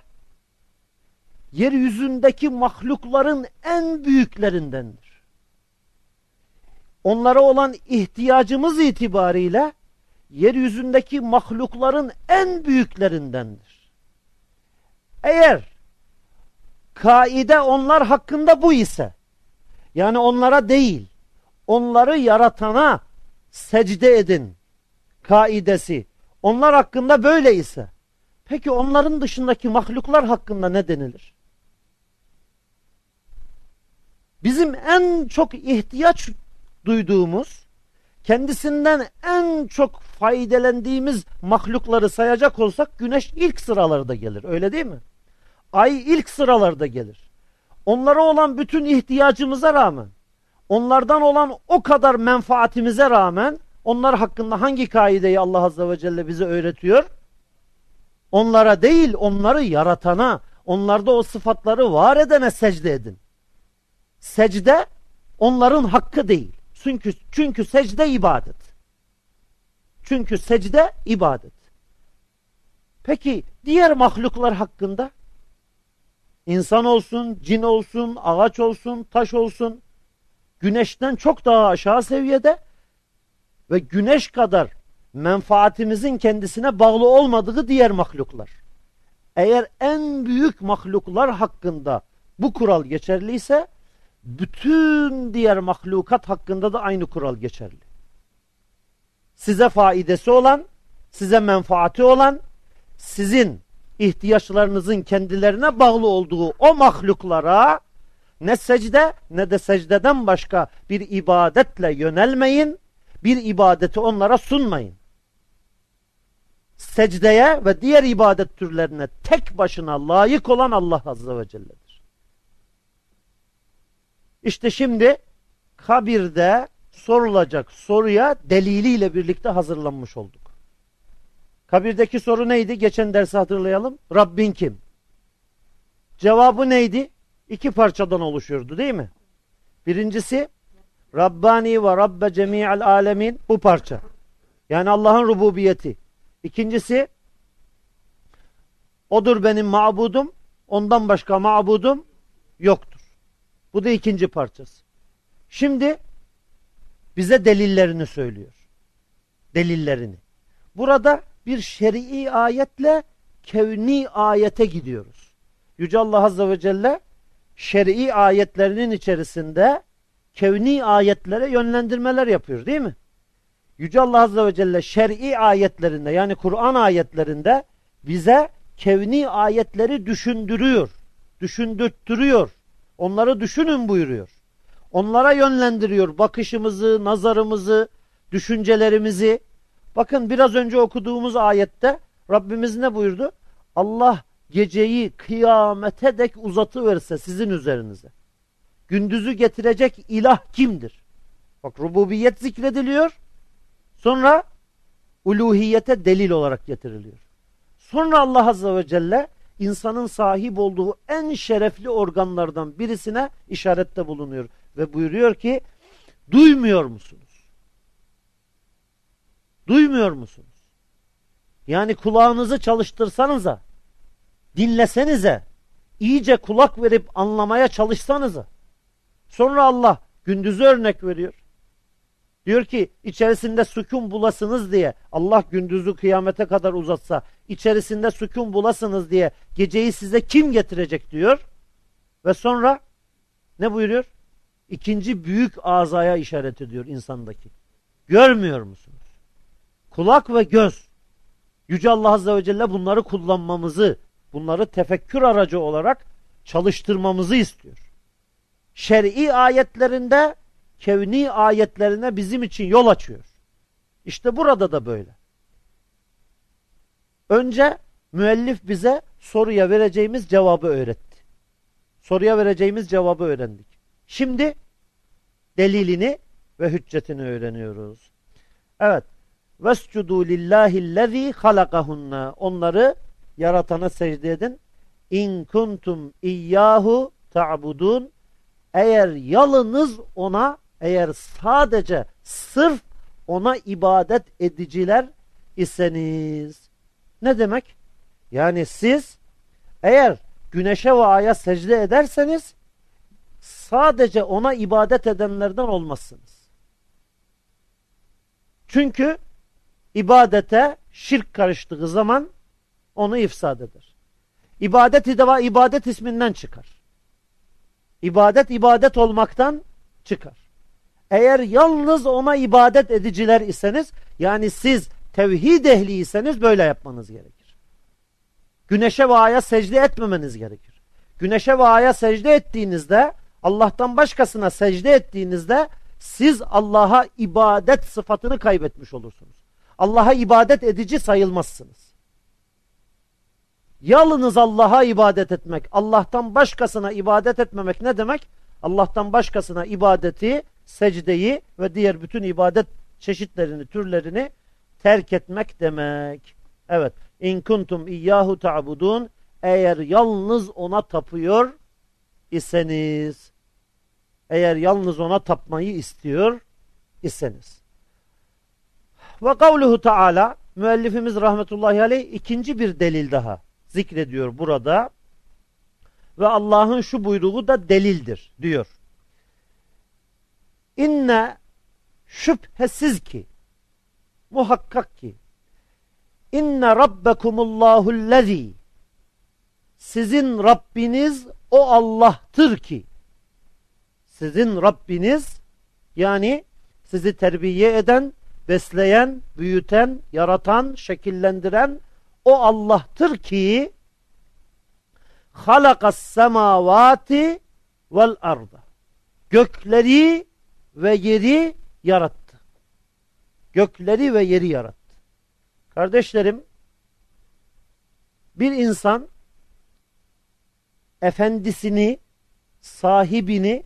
yeryüzündeki mahlukların en büyüklerindendir. Onlara olan ihtiyacımız itibariyle yeryüzündeki mahlukların en büyüklerindendir. Eğer kaide onlar hakkında bu ise yani onlara değil onları yaratana secde edin kaidesi onlar hakkında böyle ise peki onların dışındaki mahluklar hakkında ne denilir? Bizim en çok ihtiyaç duyduğumuz kendisinden en çok faydelendiğimiz mahlukları sayacak olsak güneş ilk sıralarda gelir öyle değil mi? Ay ilk sıralarda gelir. Onlara olan bütün ihtiyacımıza rağmen onlardan olan o kadar menfaatimize rağmen onlar hakkında hangi kaideyi Allah Azze ve Celle bize öğretiyor? Onlara değil onları yaratana, onlarda o sıfatları var edene secde edin. Secde onların hakkı değil. Çünkü, çünkü secde ibadet. Çünkü secde ibadet. Peki diğer mahluklar hakkında? İnsan olsun, cin olsun, ağaç olsun, taş olsun, güneşten çok daha aşağı seviyede ve güneş kadar menfaatimizin kendisine bağlı olmadığı diğer mahluklar. Eğer en büyük mahluklar hakkında bu kural geçerliyse bütün diğer mahlukat hakkında da aynı kural geçerli. Size faidesi olan, size menfaati olan, sizin ihtiyaçlarınızın kendilerine bağlı olduğu o mahluklara ne secde ne de secdeden başka bir ibadetle yönelmeyin, bir ibadeti onlara sunmayın. Secdeye ve diğer ibadet türlerine tek başına layık olan Allah Azze ve Celle'dir. İşte şimdi kabirde sorulacak soruya deliliyle birlikte hazırlanmış olduk. Kabirdeki soru neydi? Geçen dersi hatırlayalım. Rabbin kim? Cevabı neydi? İki parçadan oluşuyordu değil mi? Birincisi Rabbani ve Rabbe cemi'al alemin bu parça. Yani Allah'ın rububiyeti. İkincisi odur benim mabudum ondan başka mabudum yoktur. Bu da ikinci parçası. Şimdi bize delillerini söylüyor. Delillerini. Burada bir şer'i ayetle kevni ayete gidiyoruz. Yüce Allah Azze ve Celle şer'i ayetlerinin içerisinde kevni ayetlere yönlendirmeler yapıyor değil mi? Yüce Allah Azze ve Celle şer'i ayetlerinde yani Kur'an ayetlerinde bize kevni ayetleri düşündürüyor. Düşündürtürüyor. Onları düşünün buyuruyor. Onlara yönlendiriyor bakışımızı, nazarımızı, düşüncelerimizi. Bakın biraz önce okuduğumuz ayette Rabbimiz ne buyurdu? Allah geceyi kıyamete dek uzatıverse sizin üzerinize. Gündüzü getirecek ilah kimdir? Bak rububiyet zikrediliyor. Sonra uluhiyete delil olarak getiriliyor. Sonra Allah Azze ve Celle insanın sahip olduğu en şerefli organlardan birisine işarette bulunuyor. Ve buyuruyor ki duymuyor musunuz? Duymuyor musunuz? Yani kulağınızı çalıştırsanıza, dinlesenize, iyice kulak verip anlamaya çalışsanıza. Sonra Allah gündüzü örnek veriyor. Diyor ki içerisinde sükun bulasınız diye Allah gündüzü kıyamete kadar uzatsa içerisinde sükun bulasınız diye geceyi size kim getirecek diyor. Ve sonra ne buyuruyor? İkinci büyük azaya işaret ediyor insandaki. Görmüyor musunuz? Kulak ve göz. Yüce Allah Azze ve Celle bunları kullanmamızı, bunları tefekkür aracı olarak çalıştırmamızı istiyor. Şer'i ayetlerinde kevni ayetlerine bizim için yol açıyor. İşte burada da böyle. Önce müellif bize soruya vereceğimiz cevabı öğretti. Soruya vereceğimiz cevabı öğrendik. Şimdi delilini ve hüccetini öğreniyoruz. Evet. Vescudu lillahillezî halakahunna. Onları yaratana secde edin. İn kuntum iyyahu ta'budun. Eğer yalınız ona eğer sadece sırf ona ibadet ediciler iseniz. Ne demek? Yani siz eğer güneşe ve aya secde ederseniz sadece ona ibadet edenlerden olmazsınız. Çünkü ibadete şirk karıştığı zaman onu ifsad eder. İbadet ideva ibadet isminden çıkar. İbadet ibadet olmaktan çıkar. Eğer yalnız ona ibadet ediciler iseniz yani siz tevhid ehliyseniz böyle yapmanız gerekir. Güneşe ve aya secde etmemeniz gerekir. Güneşe ve aya secde ettiğinizde Allah'tan başkasına secde ettiğinizde siz Allah'a ibadet sıfatını kaybetmiş olursunuz. Allah'a ibadet edici sayılmazsınız. Yalnız Allah'a ibadet etmek, Allah'tan başkasına ibadet etmemek ne demek? Allah'tan başkasına ibadeti, secdeyi ve diğer bütün ibadet çeşitlerini, türlerini terk etmek demek. Evet. İn kuntum iyyahu ta'budun eğer yalnız ona tapıyor iseniz eğer yalnız ona tapmayı istiyor iseniz. Ve kavluhu taala müellifimiz rahmetullahi aleyh ikinci bir delil daha zikrediyor burada. Ve Allah'ın şu buyruğu da delildir diyor. İnne şüphesiz ki muhakkak ki inne rabbekumullahullezî sizin Rabbiniz o Allah'tır ki sizin Rabbiniz yani sizi terbiye eden, besleyen, büyüten, yaratan, şekillendiren o Allah'tır ki halakas semavati vel arda gökleri ve yeri yarattı. Gökleri ve yeri yarattı. Kardeşlerim bir insan efendisini, sahibini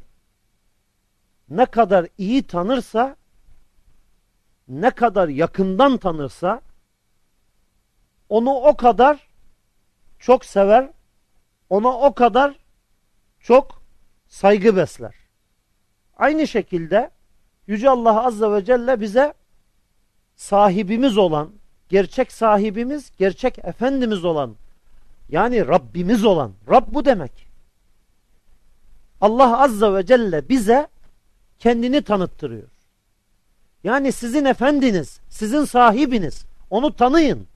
ne kadar iyi tanırsa, ne kadar yakından tanırsa, onu o kadar çok sever, ona o kadar çok saygı besler. Aynı şekilde Yüce Allah Azze ve Celle bize sahibimiz olan, gerçek sahibimiz, gerçek efendimiz olan, yani Rabbimiz olan, Rab bu demek. Allah Azze ve Celle bize kendini tanıttırıyor. Yani sizin efendiniz, sizin sahibiniz, onu tanıyın.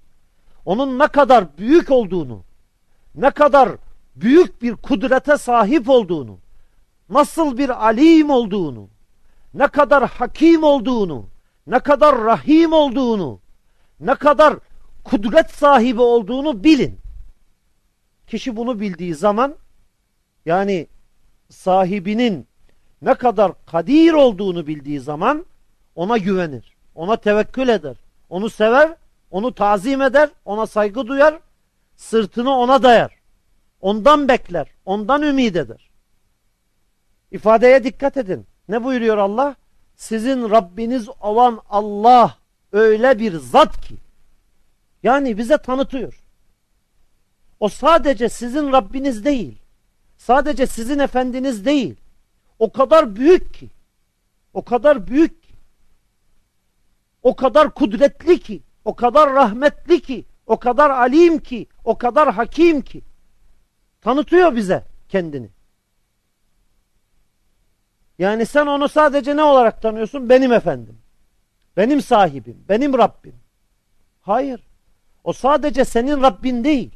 Onun ne kadar büyük olduğunu, ne kadar büyük bir kudrete sahip olduğunu, nasıl bir alim olduğunu, ne kadar hakim olduğunu, ne kadar rahim olduğunu, ne kadar kudret sahibi olduğunu bilin. Kişi bunu bildiği zaman yani sahibinin ne kadar kadir olduğunu bildiği zaman ona güvenir. Ona tevekkül eder. Onu sever, onu tazim eder, ona saygı duyar, sırtını ona dayar. Ondan bekler, ondan ümit eder. İfadeye dikkat edin. Ne buyuruyor Allah? Sizin Rabbiniz olan Allah öyle bir zat ki yani bize tanıtıyor. O sadece sizin Rabbiniz değil. Sadece sizin efendiniz değil. O kadar büyük ki. O kadar büyük ki. O kadar kudretli ki. O kadar rahmetli ki. O kadar alim ki. O kadar hakim ki. Tanıtıyor bize kendini. Yani sen onu sadece ne olarak tanıyorsun? Benim efendim. Benim sahibim. Benim Rabbim. Hayır. O sadece senin Rabbin değil.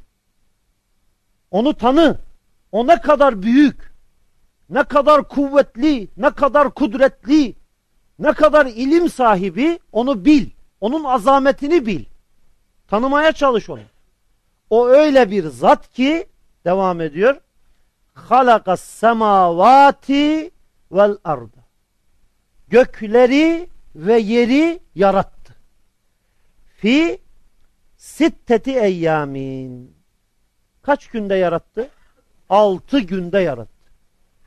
Onu tanı. O ne kadar büyük, ne kadar kuvvetli, ne kadar kudretli, ne kadar ilim sahibi onu bil. Onun azametini bil. Tanımaya çalış onu. O öyle bir zat ki devam ediyor. Halakas semavati vel arda. Gökleri ve yeri yarattı. Fi sitteti eyyamin. Kaç günde yarattı? Altı günde yarattı.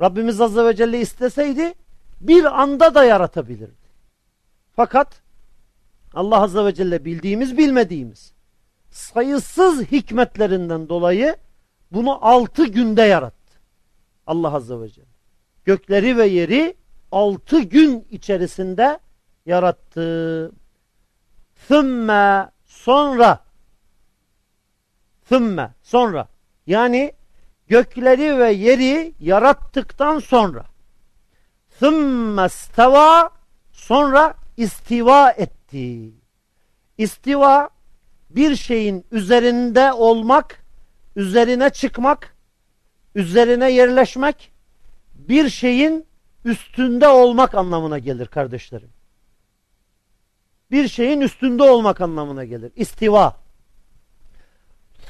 Rabbimiz Azze ve Celle isteseydi bir anda da yaratabilirdi. Fakat Allah Azze ve Celle bildiğimiz bilmediğimiz sayısız hikmetlerinden dolayı bunu altı günde yarattı. Allah Azze ve Celle. Gökleri ve yeri altı gün içerisinde yarattı. Thümme sonra Thümme sonra yani gökleri ve yeri yarattıktan sonra thümme steva sonra istiva etti. İstiva bir şeyin üzerinde olmak, üzerine çıkmak, üzerine yerleşmek, bir şeyin üstünde olmak anlamına gelir kardeşlerim. Bir şeyin üstünde olmak anlamına gelir. İstiva.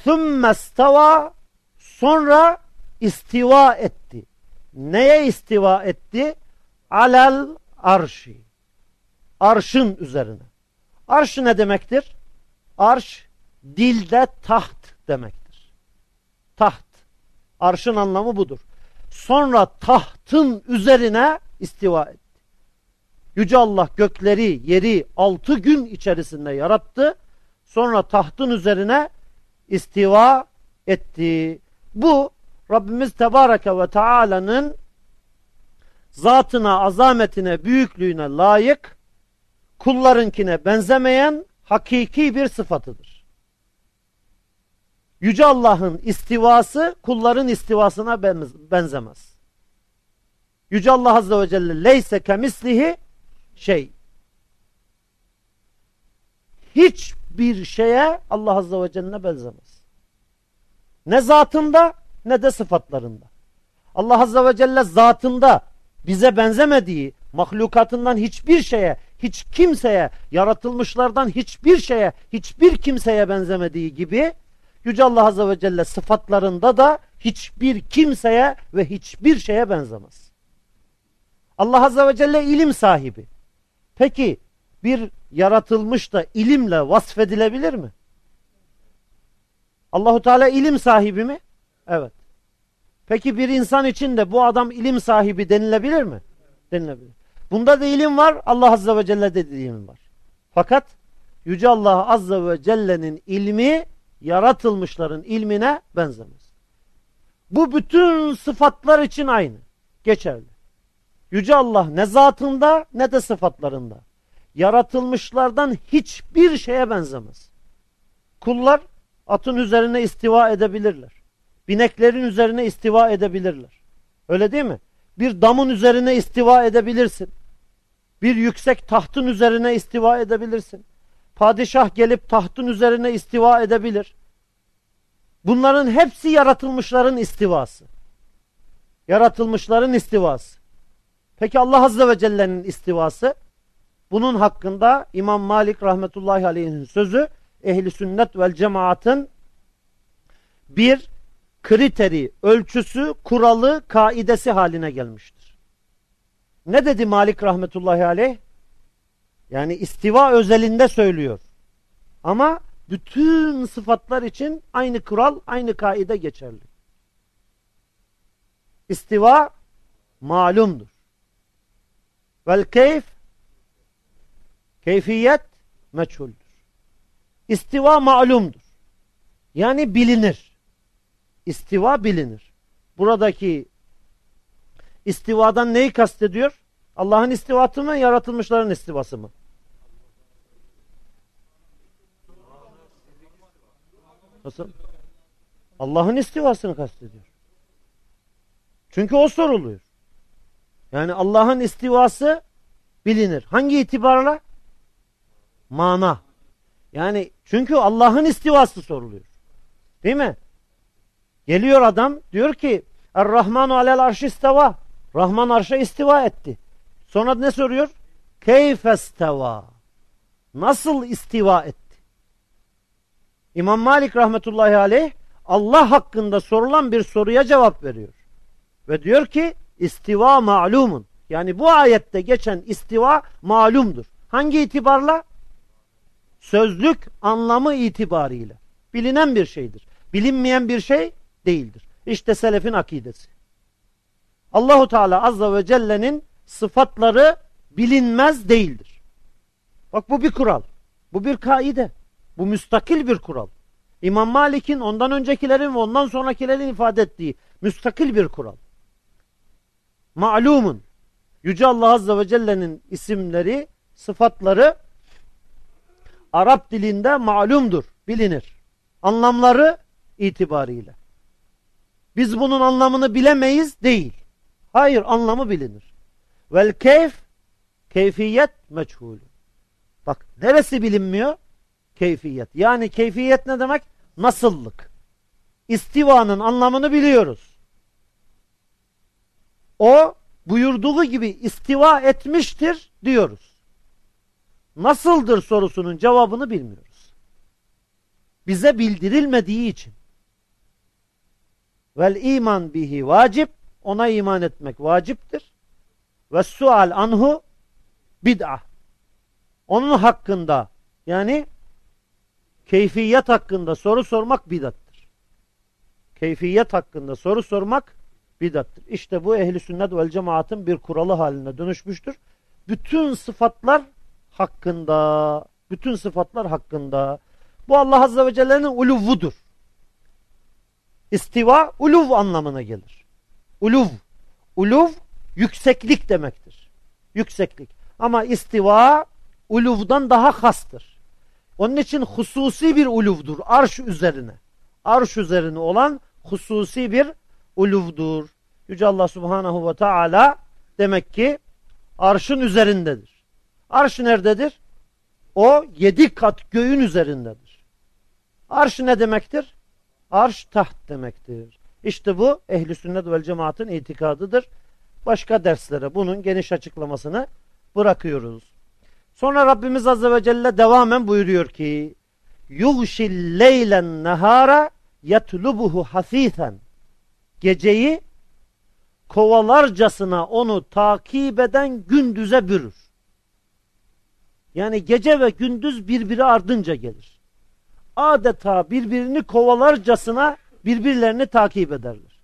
Thumma stava sonra istiva etti. Neye istiva etti? Alel arşi. Arşın üzerine. Arş ne demektir? Arş dilde taht demektir. Taht. Arşın anlamı budur. Sonra tahtın üzerine istiva etti. Yüce Allah gökleri, yeri altı gün içerisinde yarattı. Sonra tahtın üzerine istiva etti. Bu Rabbimiz Tebareke ve Teala'nın zatına, azametine, büyüklüğüne layık, kullarınkine benzemeyen hakiki bir sıfatıdır. Yüce Allah'ın istivası kulların istivasına benzemez. Yüce Allah Azze ve Celle leyse kemislihi şey. Hiçbir şeye Allah Azze ve Celle benzemez. Ne zatında ne de sıfatlarında. Allah Azze ve Celle zatında bize benzemediği mahlukatından hiçbir şeye, hiç kimseye, yaratılmışlardan hiçbir şeye, hiçbir kimseye benzemediği gibi Yüce Allah Azze ve Celle sıfatlarında da hiçbir kimseye ve hiçbir şeye benzemez. Allah Azze ve Celle ilim sahibi. Peki bir yaratılmış da ilimle vasfedilebilir mi? Allahu Teala ilim sahibi mi? Evet. Peki bir insan için de bu adam ilim sahibi denilebilir mi? Denilebilir. Bunda da ilim var, Allah Azze ve Celle de ilim var. Fakat Yüce Allah Azze ve Celle'nin ilmi yaratılmışların ilmine benzemez. Bu bütün sıfatlar için aynı. Geçerli. Yüce Allah ne zatında ne de sıfatlarında. Yaratılmışlardan hiçbir şeye benzemez. Kullar atın üzerine istiva edebilirler. Bineklerin üzerine istiva edebilirler. Öyle değil mi? Bir damın üzerine istiva edebilirsin. Bir yüksek tahtın üzerine istiva edebilirsin. Padişah gelip tahtın üzerine istiva edebilir. Bunların hepsi yaratılmışların istivası. Yaratılmışların istivası. Peki Allah Azze ve Celle'nin istivası? Bunun hakkında İmam Malik rahmetullahi aleyhinin sözü ehli sünnet vel cemaatın bir kriteri, ölçüsü, kuralı, kaidesi haline gelmiştir. Ne dedi Malik rahmetullahi aleyh? Yani istiva özelinde söylüyor. Ama bütün sıfatlar için aynı kural, aynı kaide geçerli. İstiva malumdur. Vel keyf keyfiyet meçhuldür. İstiva malumdur. Yani bilinir. İstiva bilinir. Buradaki istivadan neyi kastediyor? Allah'ın istivatı mı, yaratılmışların istivası mı? Nasıl? Allah'ın istivasını kastediyor. Çünkü o soruluyor. Yani Allah'ın istivası bilinir. Hangi itibarla? Mana. Yani çünkü Allah'ın istivası soruluyor. Değil mi? Geliyor adam diyor ki Er-Rahmanu alel arş isteva. Rahman arşa istiva etti. Sonra ne soruyor? Keyfesteva. Nasıl istiva etti? İmam Malik rahmetullahi aleyh Allah hakkında sorulan bir soruya cevap veriyor. Ve diyor ki istiva malumun. Yani bu ayette geçen istiva malumdur. Hangi itibarla? Sözlük anlamı itibariyle. Bilinen bir şeydir. Bilinmeyen bir şey değildir. İşte selefin akidesi. Allahu Teala azza ve celle'nin sıfatları bilinmez değildir. Bak bu bir kural. Bu bir kaide. Bu müstakil bir kural. İmam Malik'in ondan öncekilerin ve ondan sonrakilerin ifade ettiği müstakil bir kural. Malumun. Yüce Allah Azze ve Celle'nin isimleri, sıfatları Arap dilinde malumdur, bilinir. Anlamları itibariyle. Biz bunun anlamını bilemeyiz değil. Hayır anlamı bilinir. Vel keyf keyfiyet meçhul. Bak neresi bilinmiyor? Keyfiyet. Yani keyfiyet ne demek? Nasıllık. İstivanın anlamını biliyoruz. O buyurduğu gibi istiva etmiştir diyoruz. Nasıldır sorusunun cevabını bilmiyoruz. Bize bildirilmediği için. Vel iman bihi vacip, ona iman etmek vaciptir. Ve sual anhu bid'ah. Onun hakkında yani keyfiyet hakkında soru sormak bidattır. Keyfiyet hakkında soru sormak bidattır. İşte bu ehli sünnet vel cemaatın bir kuralı haline dönüşmüştür. Bütün sıfatlar hakkında, bütün sıfatlar hakkında. Bu Allah Azze ve Celle'nin uluvudur. İstiva uluv anlamına gelir. Uluv. Uluv yükseklik demektir. Yükseklik. Ama istiva uluvdan daha hastır. Onun için hususi bir uluvdur arş üzerine. Arş üzerine olan hususi bir uluvdur. Yüce Allah Subhanahu ve Teala demek ki arşın üzerindedir. Arş nerededir? O yedi kat göğün üzerindedir. Arş ne demektir? Arş taht demektir. İşte bu ehli sünnet vel cemaatın itikadıdır. Başka derslere bunun geniş açıklamasını bırakıyoruz. Sonra Rabbimiz Azze ve Celle devamen buyuruyor ki Yugşil leylen nehara yetlubuhu hasithen Geceyi kovalarcasına onu takip eden gündüze bürür. Yani gece ve gündüz birbiri ardınca gelir. Adeta birbirini kovalarcasına birbirlerini takip ederler.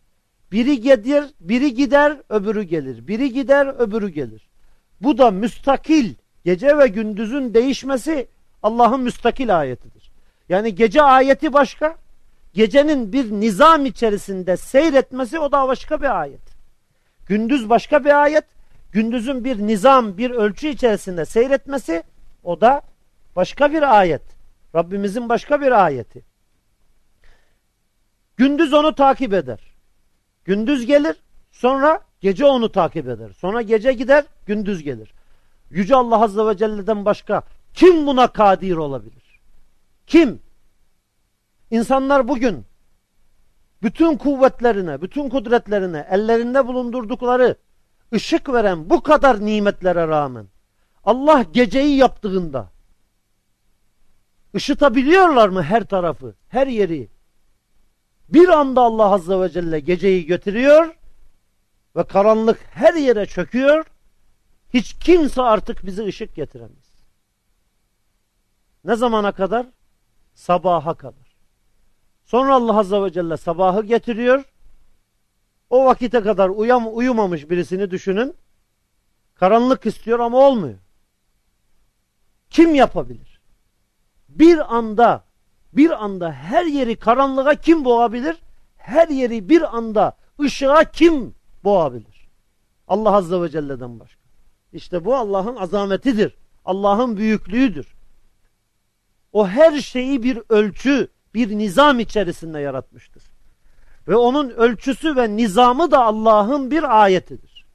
Biri gider, biri gider, öbürü gelir. Biri gider, öbürü gelir. Bu da müstakil Gece ve gündüzün değişmesi Allah'ın müstakil ayetidir. Yani gece ayeti başka, gecenin bir nizam içerisinde seyretmesi o da başka bir ayet. Gündüz başka bir ayet, gündüzün bir nizam, bir ölçü içerisinde seyretmesi o da başka bir ayet. Rabbimizin başka bir ayeti. Gündüz onu takip eder. Gündüz gelir, sonra gece onu takip eder. Sonra gece gider, gündüz gelir. Yüce Allah Azze ve Celle'den başka kim buna kadir olabilir? Kim? İnsanlar bugün bütün kuvvetlerine, bütün kudretlerine, ellerinde bulundurdukları ışık veren bu kadar nimetlere rağmen Allah geceyi yaptığında ışıtabiliyorlar mı her tarafı, her yeri? Bir anda Allah Azze ve Celle geceyi götürüyor ve karanlık her yere çöküyor hiç kimse artık bize ışık getiremez. Ne zamana kadar? Sabaha kadar. Sonra Allah Azze ve Celle sabahı getiriyor. O vakite kadar uyam, uyumamış birisini düşünün. Karanlık istiyor ama olmuyor. Kim yapabilir? Bir anda, bir anda her yeri karanlığa kim boğabilir? Her yeri bir anda ışığa kim boğabilir? Allah Azze ve Celle'den başka. İşte bu Allah'ın azametidir. Allah'ın büyüklüğüdür. O her şeyi bir ölçü, bir nizam içerisinde yaratmıştır. Ve onun ölçüsü ve nizamı da Allah'ın bir ayetidir.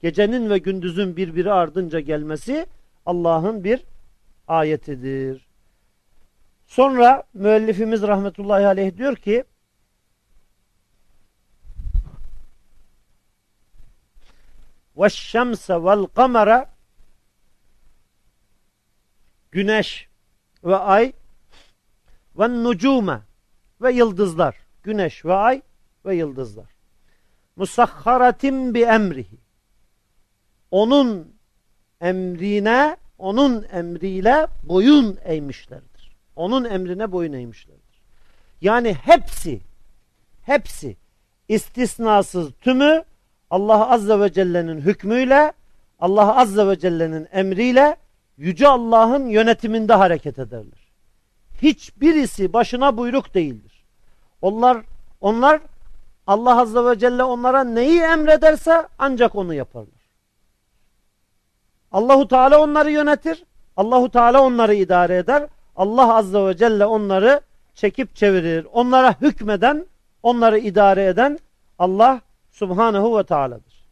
Gecenin ve gündüzün birbiri ardınca gelmesi Allah'ın bir ayetidir. Sonra müellifimiz rahmetullahi aleyh diyor ki ve şemse vel kamera güneş ve ay ve nucume ve yıldızlar. Güneş ve ay ve yıldızlar. Musahharatin bi emrihi. Onun emrine, onun emriyle boyun eğmişlerdir. Onun emrine boyun eğmişlerdir. Yani hepsi, hepsi istisnasız tümü Allah Azze ve Celle'nin hükmüyle, Allah Azze ve Celle'nin emriyle Yüce Allah'ın yönetiminde hareket ederler. Hiçbirisi başına buyruk değildir. Onlar, onlar Allah Azze ve Celle onlara neyi emrederse ancak onu yaparlar. Allahu Teala onları yönetir. Allahu Teala onları idare eder. Allah Azze ve Celle onları çekip çevirir. Onlara hükmeden, onları idare eden Allah Subhanahu ve Taala'dır.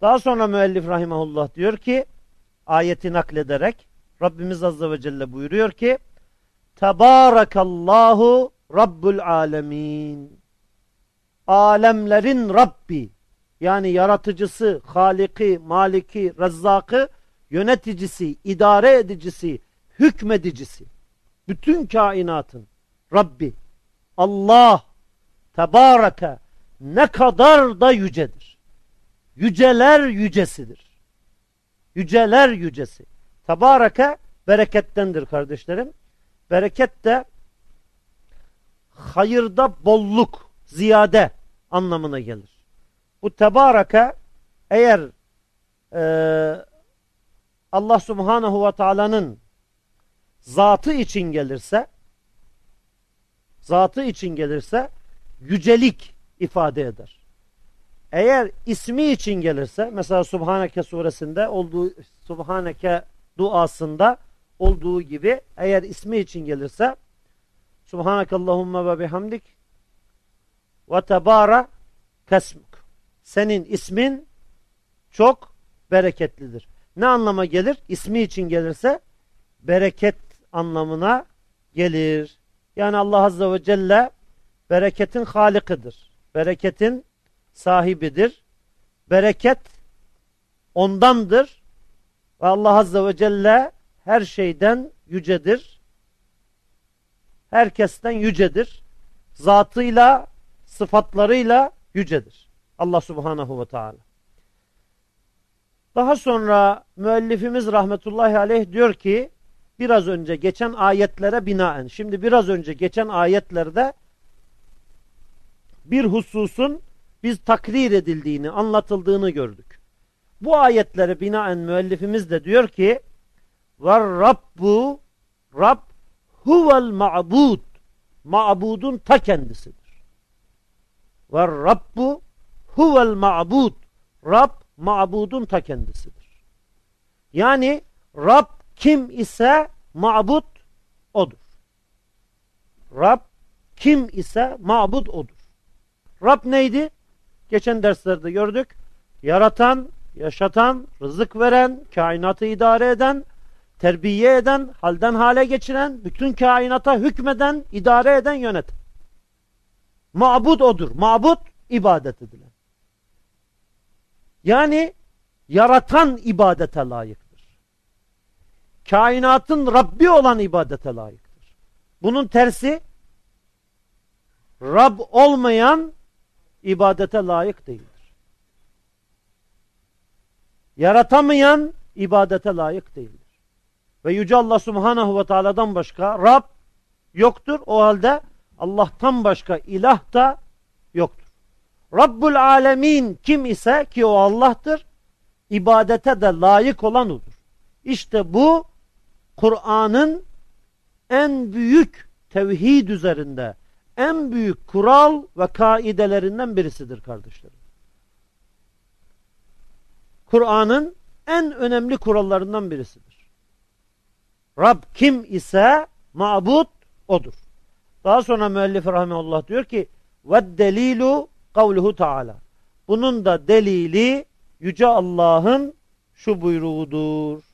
Daha sonra müellif rahimahullah diyor ki ayeti naklederek Rabbimiz Azze ve Celle buyuruyor ki Tebarakallahu Rabbul Alemin Alemlerin Rabbi yani yaratıcısı, haliki, maliki, rezzakı, yöneticisi, idare edicisi, hükmedicisi, bütün kainatın Rabbi, Allah, Tebareke ne kadar da yücedir. Yüceler yücesidir. Yüceler yücesi. Tebareke berekettendir kardeşlerim. Bereket de hayırda bolluk, ziyade anlamına gelir. Bu tebareke eğer e, Allah subhanahu ve teala'nın zatı için gelirse zatı için gelirse yücelik ifade eder. Eğer ismi için gelirse mesela Subhaneke suresinde olduğu Subhaneke duasında olduğu gibi eğer ismi için gelirse Subhanakallahumma ve bihamdik ve tebara kesmuk. Senin ismin çok bereketlidir. Ne anlama gelir? İsmi için gelirse bereket anlamına gelir. Yani Allah Azze ve Celle bereketin halikidir. Bereketin sahibidir. Bereket ondandır. Ve Allah Azze ve Celle her şeyden yücedir. Herkesten yücedir. Zatıyla, sıfatlarıyla yücedir. Allah Subhanahu ve Teala. Daha sonra müellifimiz rahmetullahi aleyh diyor ki biraz önce geçen ayetlere binaen şimdi biraz önce geçen ayetlerde bir hususun biz takrir edildiğini, anlatıldığını gördük. Bu ayetlere binaen müellifimiz de diyor ki Rabbu Rab huvel ma'bud ma'budun ta kendisidir. Var Rabbu huvel ma'bud Rab ma'budun ta kendisidir. Yani Rab kim ise ma'bud odur. Rab kim ise ma'bud odur. Rab neydi? Geçen derslerde gördük. Yaratan, yaşatan, rızık veren, kainatı idare eden, terbiye eden, halden hale geçiren, bütün kainata hükmeden, idare eden, yöneten. Mabud odur. Mabud ibadet edilen. Yani yaratan ibadete layıktır. Kainatın Rabbi olan ibadete layıktır. Bunun tersi Rab olmayan ibadete layık değildir. Yaratamayan ibadete layık değildir. Ve Yüce Allah Subhanahu ve Teala'dan başka Rab yoktur. O halde Allah'tan başka ilah da yoktur. Rabbul Alemin kim ise ki o Allah'tır, ibadete de layık olan odur. İşte bu Kur'an'ın en büyük tevhid üzerinde en büyük kural ve kaidelerinden birisidir kardeşlerim. Kur'an'ın en önemli kurallarından birisidir. Rab kim ise mabut odur. Daha sonra müellif rahmetullah diyor ki ve delilu kavluhu taala. Bunun da delili yüce Allah'ın şu buyruğudur.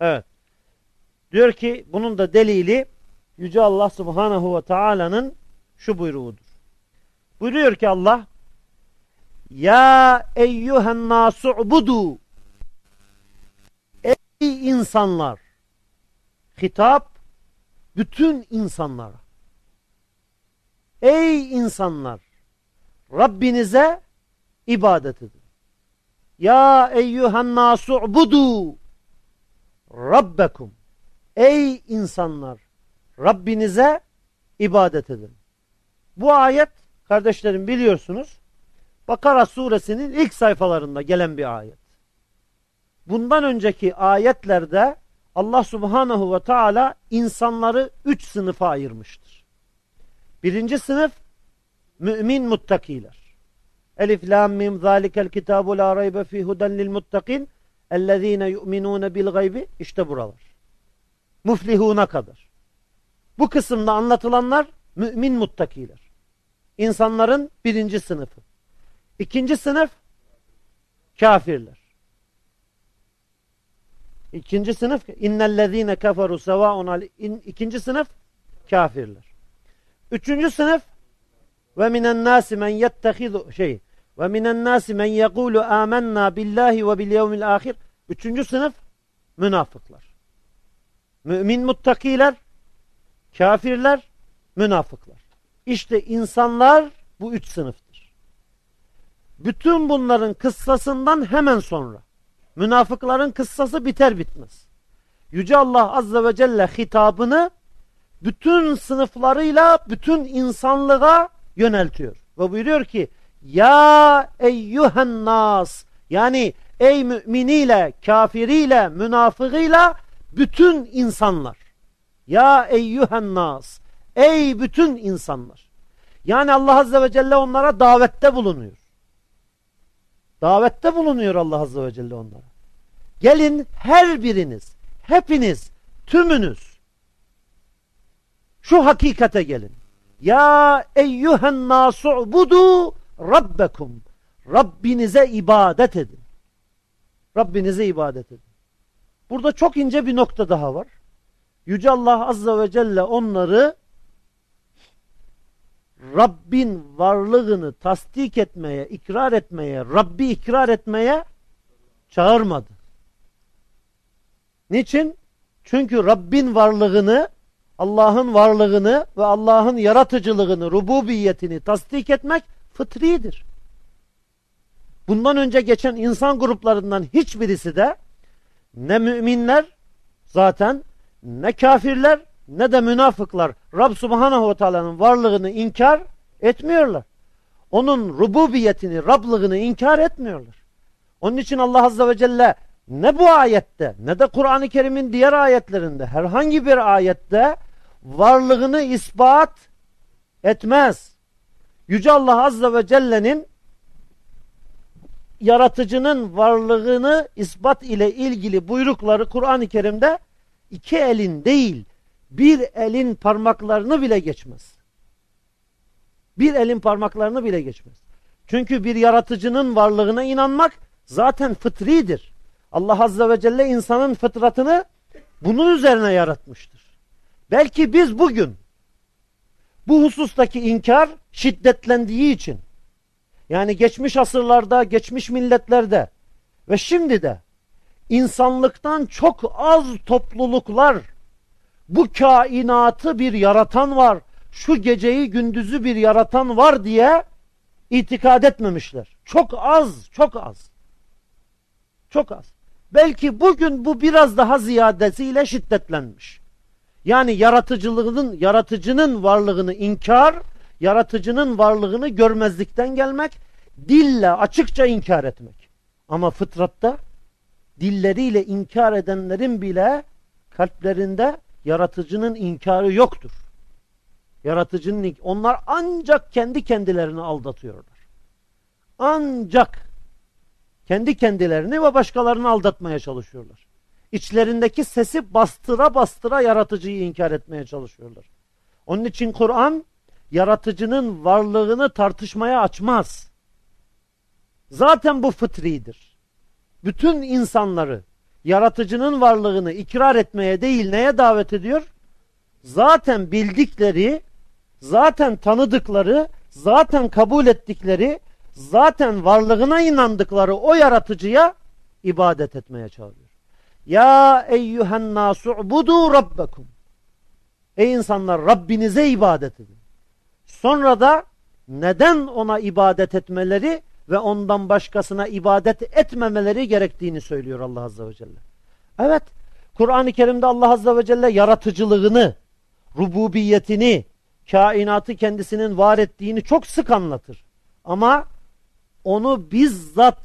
Evet. Diyor ki bunun da delili Yüce Allah Subhanahu ve Taala'nın şu buyruğudur. Buyuruyor ki Allah Ya eyyühen nasu'budu Ey insanlar Hitap bütün insanlara Ey insanlar Rabbinize ibadet edin. Ya eyyühen nasu'budu Rabbekum Ey insanlar Rabbinize ibadet edin. Bu ayet kardeşlerim biliyorsunuz Bakara suresinin ilk sayfalarında gelen bir ayet. Bundan önceki ayetlerde Allah subhanahu ve teala insanları üç sınıfa ayırmıştır. Birinci sınıf mümin muttakiler. Elif lam mim zalikel kitabu la raybe fi huden lil muttakin اَلَّذ۪ينَ يُؤْمِنُونَ بِالْغَيْبِ İşte buralar. Muflihuna kadar. Bu kısımda anlatılanlar mümin muttakiler. İnsanların birinci sınıfı. İkinci sınıf kafirler. İkinci sınıf innellezine keferu sevaun al in, ikinci sınıf kafirler. Üçüncü sınıf ve minen nasi men yettehizu şey ve minen nasi men yekulu amennâ billahi ve bil yevmil ahir. Üçüncü sınıf münafıklar. Mümin muttakiler, kafirler, münafıklar. İşte insanlar bu üç sınıftır. Bütün bunların kıssasından hemen sonra münafıkların kıssası biter bitmez. Yüce Allah Azze ve Celle hitabını bütün sınıflarıyla bütün insanlığa yöneltiyor. Ve buyuruyor ki Ya eyyühen nas yani ey müminiyle, kafiriyle, münafığıyla bütün insanlar. Ya eyyühen nas ey bütün insanlar. Yani Allah Azze ve Celle onlara davette bulunuyor. Davette bulunuyor Allah Azze ve Celle onlara. Gelin her biriniz, hepiniz, tümünüz şu hakikate gelin. Ya eyyühen nasu'budu rabbekum. Rabbinize ibadet edin. Rabbinize ibadet edin. Burada çok ince bir nokta daha var. Yüce Allah Azze ve Celle onları Rabbin varlığını tasdik etmeye, ikrar etmeye, Rabbi ikrar etmeye çağırmadı. Niçin? Çünkü Rabbin varlığını, Allah'ın varlığını ve Allah'ın yaratıcılığını, rububiyetini tasdik etmek fıtridir. Bundan önce geçen insan gruplarından hiçbirisi de ne müminler zaten ne kafirler ne de münafıklar Rab Subhanahu ve Teala'nın varlığını inkar etmiyorlar. Onun rububiyetini, Rablığını inkar etmiyorlar. Onun için Allah Azze ve Celle ne bu ayette ne de Kur'an-ı Kerim'in diğer ayetlerinde herhangi bir ayette varlığını ispat etmez. Yüce Allah Azze ve Celle'nin yaratıcının varlığını ispat ile ilgili buyrukları Kur'an-ı Kerim'de iki elin değil bir elin parmaklarını bile geçmez. Bir elin parmaklarını bile geçmez. Çünkü bir yaratıcının varlığına inanmak zaten fıtridir. Allah Azze ve Celle insanın fıtratını bunun üzerine yaratmıştır. Belki biz bugün bu husustaki inkar şiddetlendiği için yani geçmiş asırlarda, geçmiş milletlerde ve şimdi de insanlıktan çok az topluluklar bu kainatı bir yaratan var, şu geceyi gündüzü bir yaratan var diye itikad etmemişler. Çok az, çok az. Çok az. Belki bugün bu biraz daha ziyadesiyle şiddetlenmiş. Yani yaratıcılığının, yaratıcının varlığını inkar, yaratıcının varlığını görmezlikten gelmek, dille açıkça inkar etmek. Ama fıtratta dilleriyle inkar edenlerin bile kalplerinde yaratıcının inkarı yoktur. Yaratıcının onlar ancak kendi kendilerini aldatıyorlar. Ancak kendi kendilerini ve başkalarını aldatmaya çalışıyorlar. İçlerindeki sesi bastıra bastıra yaratıcıyı inkar etmeye çalışıyorlar. Onun için Kur'an yaratıcının varlığını tartışmaya açmaz. Zaten bu fıtridir. Bütün insanları yaratıcının varlığını ikrar etmeye değil neye davet ediyor? Zaten bildikleri, zaten tanıdıkları, zaten kabul ettikleri, zaten varlığına inandıkları o yaratıcıya ibadet etmeye çağırıyor. Ya eyyühen nasu'budu rabbekum. Ey insanlar Rabbinize ibadet edin. Sonra da neden ona ibadet etmeleri ve ondan başkasına ibadet etmemeleri gerektiğini söylüyor Allah Azze ve Celle. Evet, Kur'an-ı Kerim'de Allah Azze ve Celle yaratıcılığını, rububiyetini, kainatı kendisinin var ettiğini çok sık anlatır. Ama onu bizzat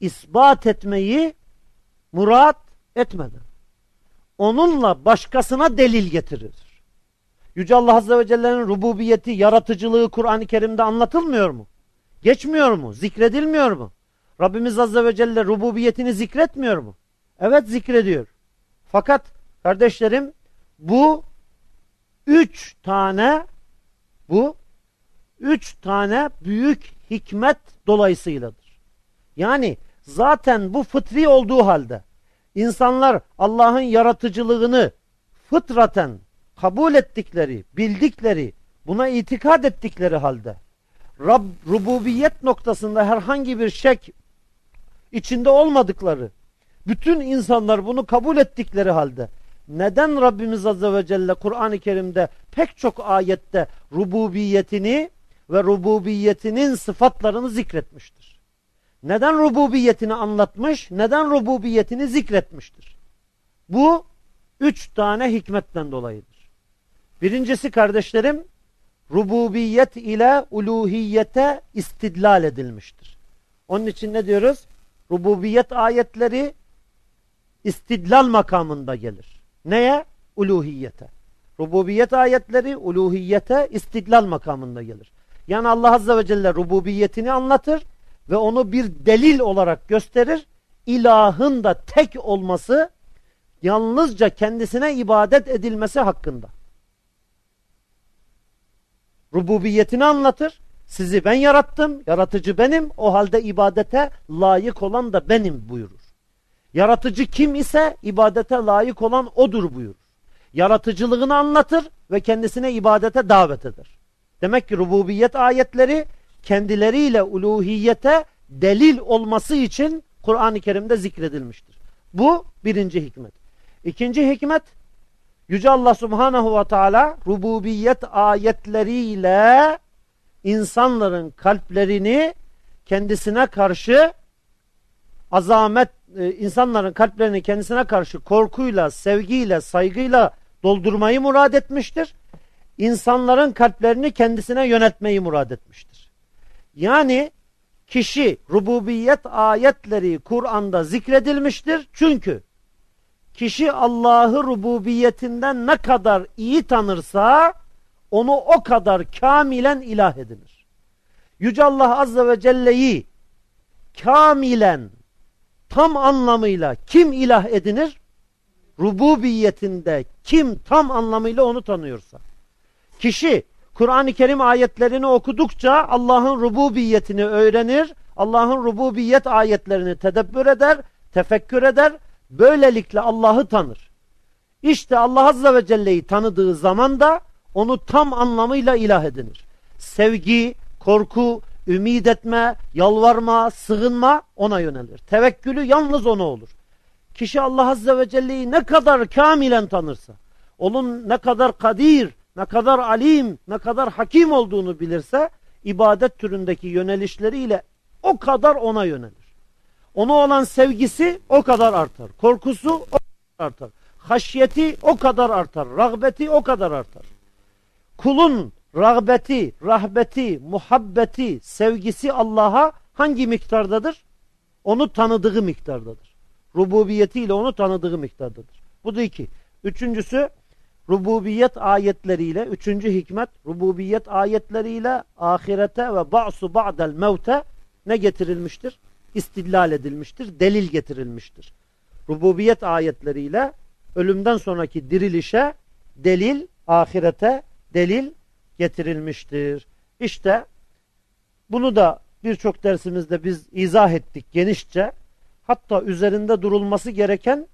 ispat etmeyi murat etmedi. Onunla başkasına delil getirir. Yüce Allah Azze ve Celle'nin rububiyeti, yaratıcılığı Kur'an-ı Kerim'de anlatılmıyor mu? Geçmiyor mu? Zikredilmiyor mu? Rabbimiz Azze ve Celle rububiyetini zikretmiyor mu? Evet zikrediyor. Fakat kardeşlerim bu üç tane bu üç tane büyük hikmet dolayısıyladır. Yani zaten bu fıtri olduğu halde insanlar Allah'ın yaratıcılığını fıtraten kabul ettikleri, bildikleri, buna itikad ettikleri halde Rab, rububiyet noktasında herhangi bir şek içinde olmadıkları, bütün insanlar bunu kabul ettikleri halde neden Rabbimiz Azze ve Celle Kur'an-ı Kerim'de pek çok ayette rububiyetini ve rububiyetinin sıfatlarını zikretmiştir? Neden rububiyetini anlatmış, neden rububiyetini zikretmiştir? Bu üç tane hikmetten dolayıdır. Birincisi kardeşlerim, rububiyet ile uluhiyete istidlal edilmiştir. Onun için ne diyoruz? Rububiyet ayetleri istidlal makamında gelir. Neye? Uluhiyete. Rububiyet ayetleri uluhiyete istidlal makamında gelir. Yani Allah Azze ve Celle rububiyetini anlatır ve onu bir delil olarak gösterir. İlahın da tek olması yalnızca kendisine ibadet edilmesi hakkında. Rububiyetini anlatır. Sizi ben yarattım, yaratıcı benim, o halde ibadete layık olan da benim buyurur. Yaratıcı kim ise ibadete layık olan odur buyurur. Yaratıcılığını anlatır ve kendisine ibadete davet eder. Demek ki rububiyet ayetleri kendileriyle uluhiyete delil olması için Kur'an-ı Kerim'de zikredilmiştir. Bu birinci hikmet. İkinci hikmet Yüce Allah Subhanahu ve Teala rububiyet ayetleriyle insanların kalplerini kendisine karşı azamet e, insanların kalplerini kendisine karşı korkuyla, sevgiyle, saygıyla doldurmayı murad etmiştir. İnsanların kalplerini kendisine yönetmeyi murad etmiştir. Yani kişi rububiyet ayetleri Kur'an'da zikredilmiştir. Çünkü kişi Allah'ı rububiyetinden ne kadar iyi tanırsa onu o kadar kamilen ilah edinir. Yüce Allah Azze ve Celle'yi kamilen tam anlamıyla kim ilah edinir? Rububiyetinde kim tam anlamıyla onu tanıyorsa. Kişi Kur'an-ı Kerim ayetlerini okudukça Allah'ın rububiyetini öğrenir, Allah'ın rububiyet ayetlerini tedebbür eder, tefekkür eder, böylelikle Allah'ı tanır. İşte Allah Azze ve Celle'yi tanıdığı zaman da onu tam anlamıyla ilah edinir. Sevgi, korku, ümit etme, yalvarma, sığınma ona yönelir. Tevekkülü yalnız ona olur. Kişi Allah Azze ve Celle'yi ne kadar kamilen tanırsa, onun ne kadar kadir, ne kadar alim, ne kadar hakim olduğunu bilirse, ibadet türündeki yönelişleriyle o kadar ona yönelir. Ona olan sevgisi o kadar artar. Korkusu o kadar artar. Haşyeti o kadar artar. Rağbeti o kadar artar. Kulun rağbeti, rahbeti, muhabbeti, sevgisi Allah'a hangi miktardadır? Onu tanıdığı miktardadır. Rububiyetiyle onu tanıdığı miktardadır. Bu da iki. Üçüncüsü rububiyet ayetleriyle, üçüncü hikmet rububiyet ayetleriyle ahirete ve ba'su ba'del mevte ne getirilmiştir? İstidlal edilmiştir, delil getirilmiştir. Rububiyet ayetleriyle ölümden sonraki dirilişe delil, ahirete delil getirilmiştir. İşte bunu da birçok dersimizde biz izah ettik genişçe. Hatta üzerinde durulması gereken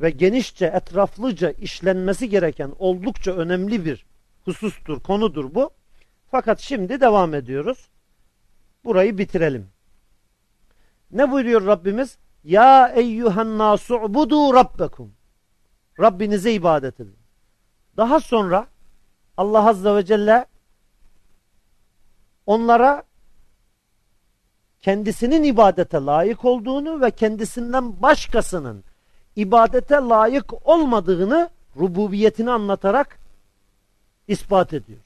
ve genişçe, etraflıca işlenmesi gereken oldukça önemli bir husustur, konudur bu. Fakat şimdi devam ediyoruz. Burayı bitirelim. Ne buyuruyor Rabbimiz? Ya eyyühen nasu'budu rabbekum. Rabbinize ibadet edin. Daha sonra Allah Azze ve Celle onlara kendisinin ibadete layık olduğunu ve kendisinden başkasının ibadete layık olmadığını rububiyetini anlatarak ispat ediyor.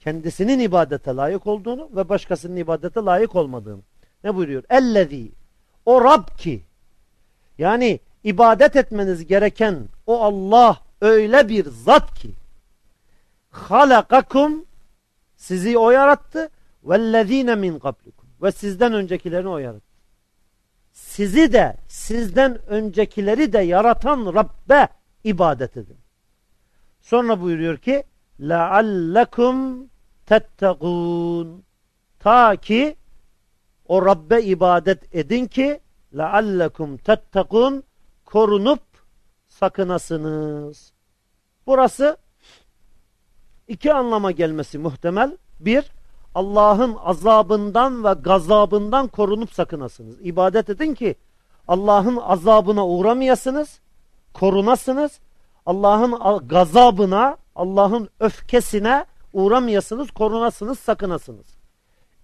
Kendisinin ibadete layık olduğunu ve başkasının ibadete layık olmadığını. Ne buyuruyor? Ellezî o Rab ki yani ibadet etmeniz gereken o Allah öyle bir zat ki halakakum sizi o yarattı vellezine min kablikum ve sizden öncekilerini o yarattı Sizi de sizden öncekileri de yaratan Rabbe ibadet edin. Sonra buyuruyor ki لَعَلَّكُمْ tettegûn ta ki o Rabbe ibadet edin ki لَعَلَّكُمْ tettegûn korunup sakınasınız. Burası iki anlama gelmesi muhtemel. Bir, Allah'ın azabından ve gazabından korunup sakınasınız. İbadet edin ki Allah'ın azabına uğramayasınız, korunasınız. Allah'ın gazabına, Allah'ın öfkesine uğramayasınız, korunasınız, sakınasınız.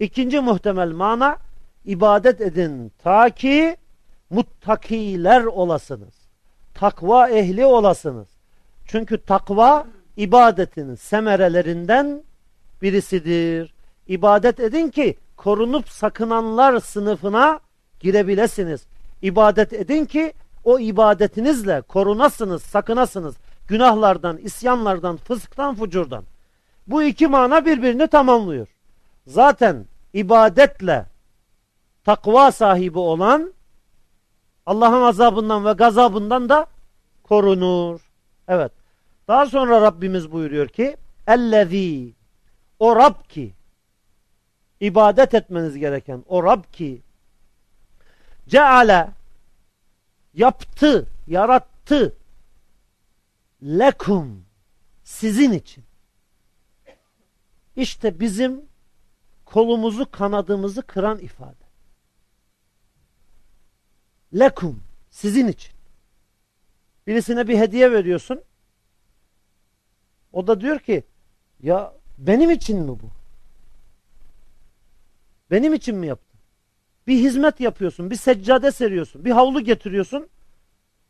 İkinci muhtemel mana ibadet edin ta ki muttakiler olasınız. Takva ehli olasınız. Çünkü takva ibadetin semerelerinden birisidir. İbadet edin ki korunup sakınanlar sınıfına girebilesiniz. İbadet edin ki o ibadetinizle korunasınız, sakınasınız. Günahlardan, isyanlardan, fısktan, fucurdan. Bu iki mana birbirini tamamlıyor. Zaten ibadetle takva sahibi olan Allah'ın azabından ve gazabından da korunur. Evet. Daha sonra Rabbimiz buyuruyor ki ellezî o Rab ki ibadet etmeniz gereken o Rab ki ceale yaptı, yarattı lekum sizin için. İşte bizim kolumuzu kanadımızı kıran ifade. Lekum sizin için. Birisine bir hediye veriyorsun. O da diyor ki ya benim için mi bu? Benim için mi yaptın? Bir hizmet yapıyorsun, bir seccade seriyorsun, bir havlu getiriyorsun.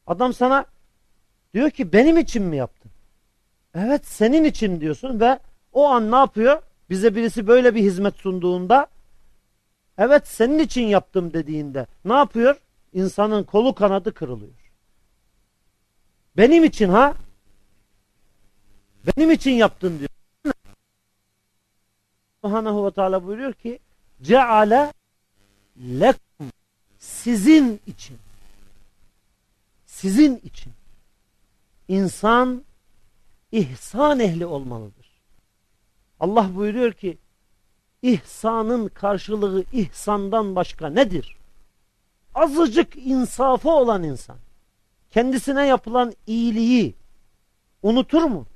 Adam sana diyor ki benim için mi yaptın? Evet senin için diyorsun ve o an ne yapıyor? Bize birisi böyle bir hizmet sunduğunda evet senin için yaptım dediğinde ne yapıyor? İnsanın kolu kanadı kırılıyor. Benim için ha? Benim için yaptın diyor. Subhanahu ve Teala buyuruyor ki ceale lekum sizin için sizin için insan ihsan ehli olmalıdır. Allah buyuruyor ki ihsanın karşılığı ihsandan başka nedir? Azıcık insafı olan insan kendisine yapılan iyiliği unutur mu?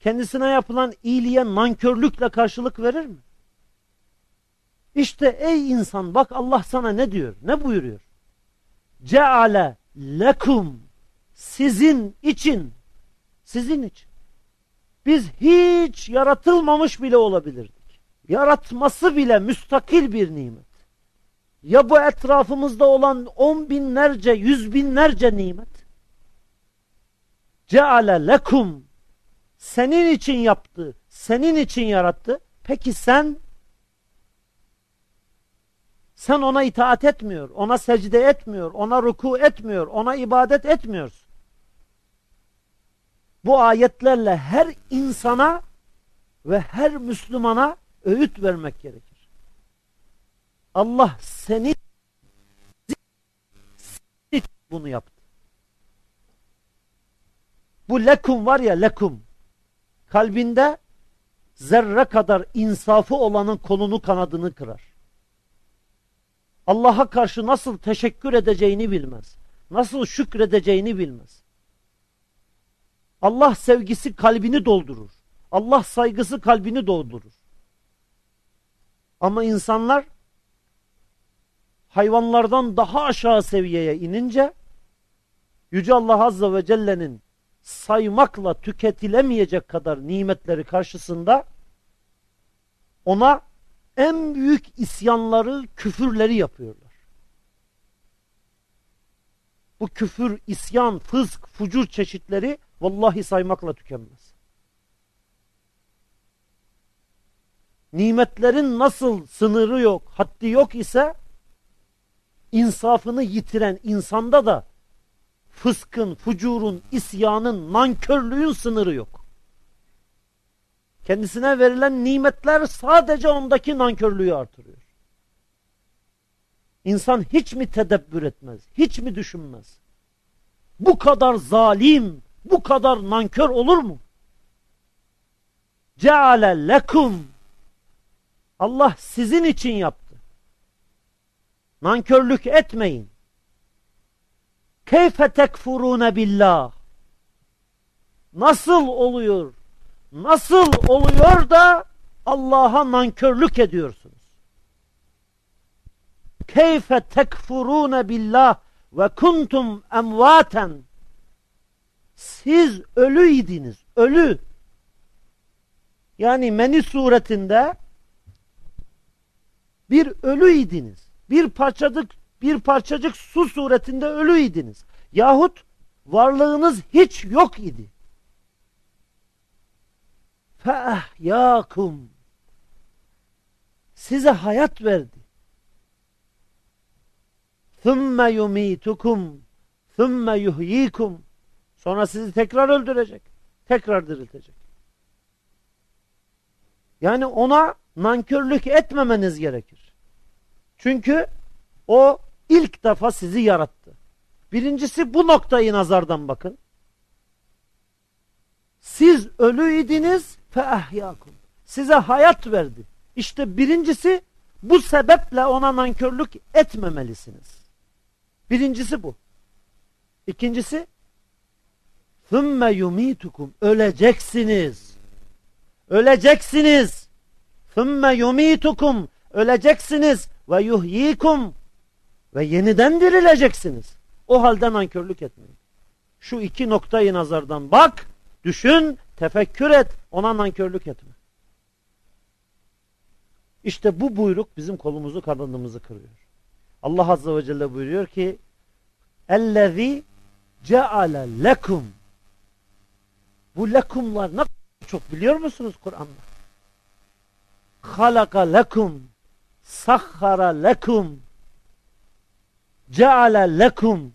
Kendisine yapılan iyiliğe nankörlükle karşılık verir mi? İşte ey insan bak Allah sana ne diyor? Ne buyuruyor? Ceale lekum sizin için sizin için. Biz hiç yaratılmamış bile olabilirdik. Yaratması bile müstakil bir nimet. Ya bu etrafımızda olan on binlerce, yüz binlerce nimet. Ceale lekum senin için yaptı, senin için yarattı. Peki sen sen ona itaat etmiyor, ona secde etmiyor, ona ruku etmiyor, ona ibadet etmiyorsun. Bu ayetlerle her insana ve her Müslümana öğüt vermek gerekir. Allah seni bunu yaptı. Bu lekum var ya lekum kalbinde zerre kadar insafı olanın kolunu kanadını kırar. Allah'a karşı nasıl teşekkür edeceğini bilmez. Nasıl şükredeceğini bilmez. Allah sevgisi kalbini doldurur. Allah saygısı kalbini doldurur. Ama insanlar hayvanlardan daha aşağı seviyeye inince Yüce Allah Azze ve Celle'nin saymakla tüketilemeyecek kadar nimetleri karşısında ona en büyük isyanları, küfürleri yapıyorlar. Bu küfür, isyan, fısk, fucur çeşitleri vallahi saymakla tükenmez. Nimetlerin nasıl sınırı yok, haddi yok ise insafını yitiren insanda da fıskın, fucurun, isyanın, nankörlüğün sınırı yok. Kendisine verilen nimetler sadece ondaki nankörlüğü artırıyor. İnsan hiç mi tedebbür etmez? Hiç mi düşünmez? Bu kadar zalim, bu kadar nankör olur mu? Ceale lekum Allah sizin için yaptı. Nankörlük etmeyin. Keyfe tekfurune billah. Nasıl oluyor? Nasıl oluyor da Allah'a nankörlük ediyorsunuz? Keyfe tekfurune billah ve kuntum emvaten. Siz ölüydiniz, ölü. Yani meni suretinde bir ölüydiniz. Bir parçacık bir parçacık su suretinde ölüydiniz. Yahut varlığınız hiç yok idi. Fe'ahyakum size hayat verdi. Thumma yumitukum thumma yuhyikum sonra sizi tekrar öldürecek. Tekrar diriltecek. Yani ona nankörlük etmemeniz gerekir. Çünkü o ilk defa sizi yarattı. Birincisi bu noktayı nazardan bakın. Siz ölüydiniz fe ahyakum. Size hayat verdi. İşte birincisi bu sebeple ona nankörlük etmemelisiniz. Birincisi bu. İkincisi ثُمَّ yumitukum Öleceksiniz. Öleceksiniz. ثُمَّ yumitukum Öleceksiniz. Ve yuhyikum ve yeniden dirileceksiniz. O halde nankörlük etmeyin. Şu iki noktayı nazardan bak, düşün, tefekkür et, ona nankörlük etme. İşte bu buyruk bizim kolumuzu kanadımızı kırıyor. Allah Azze ve Celle buyuruyor ki اَلَّذ۪ي ceale lekum Bu lekumlar ne çok biliyor musunuz Kur'an'da? halaka lekum sahhara lekum ceale lekum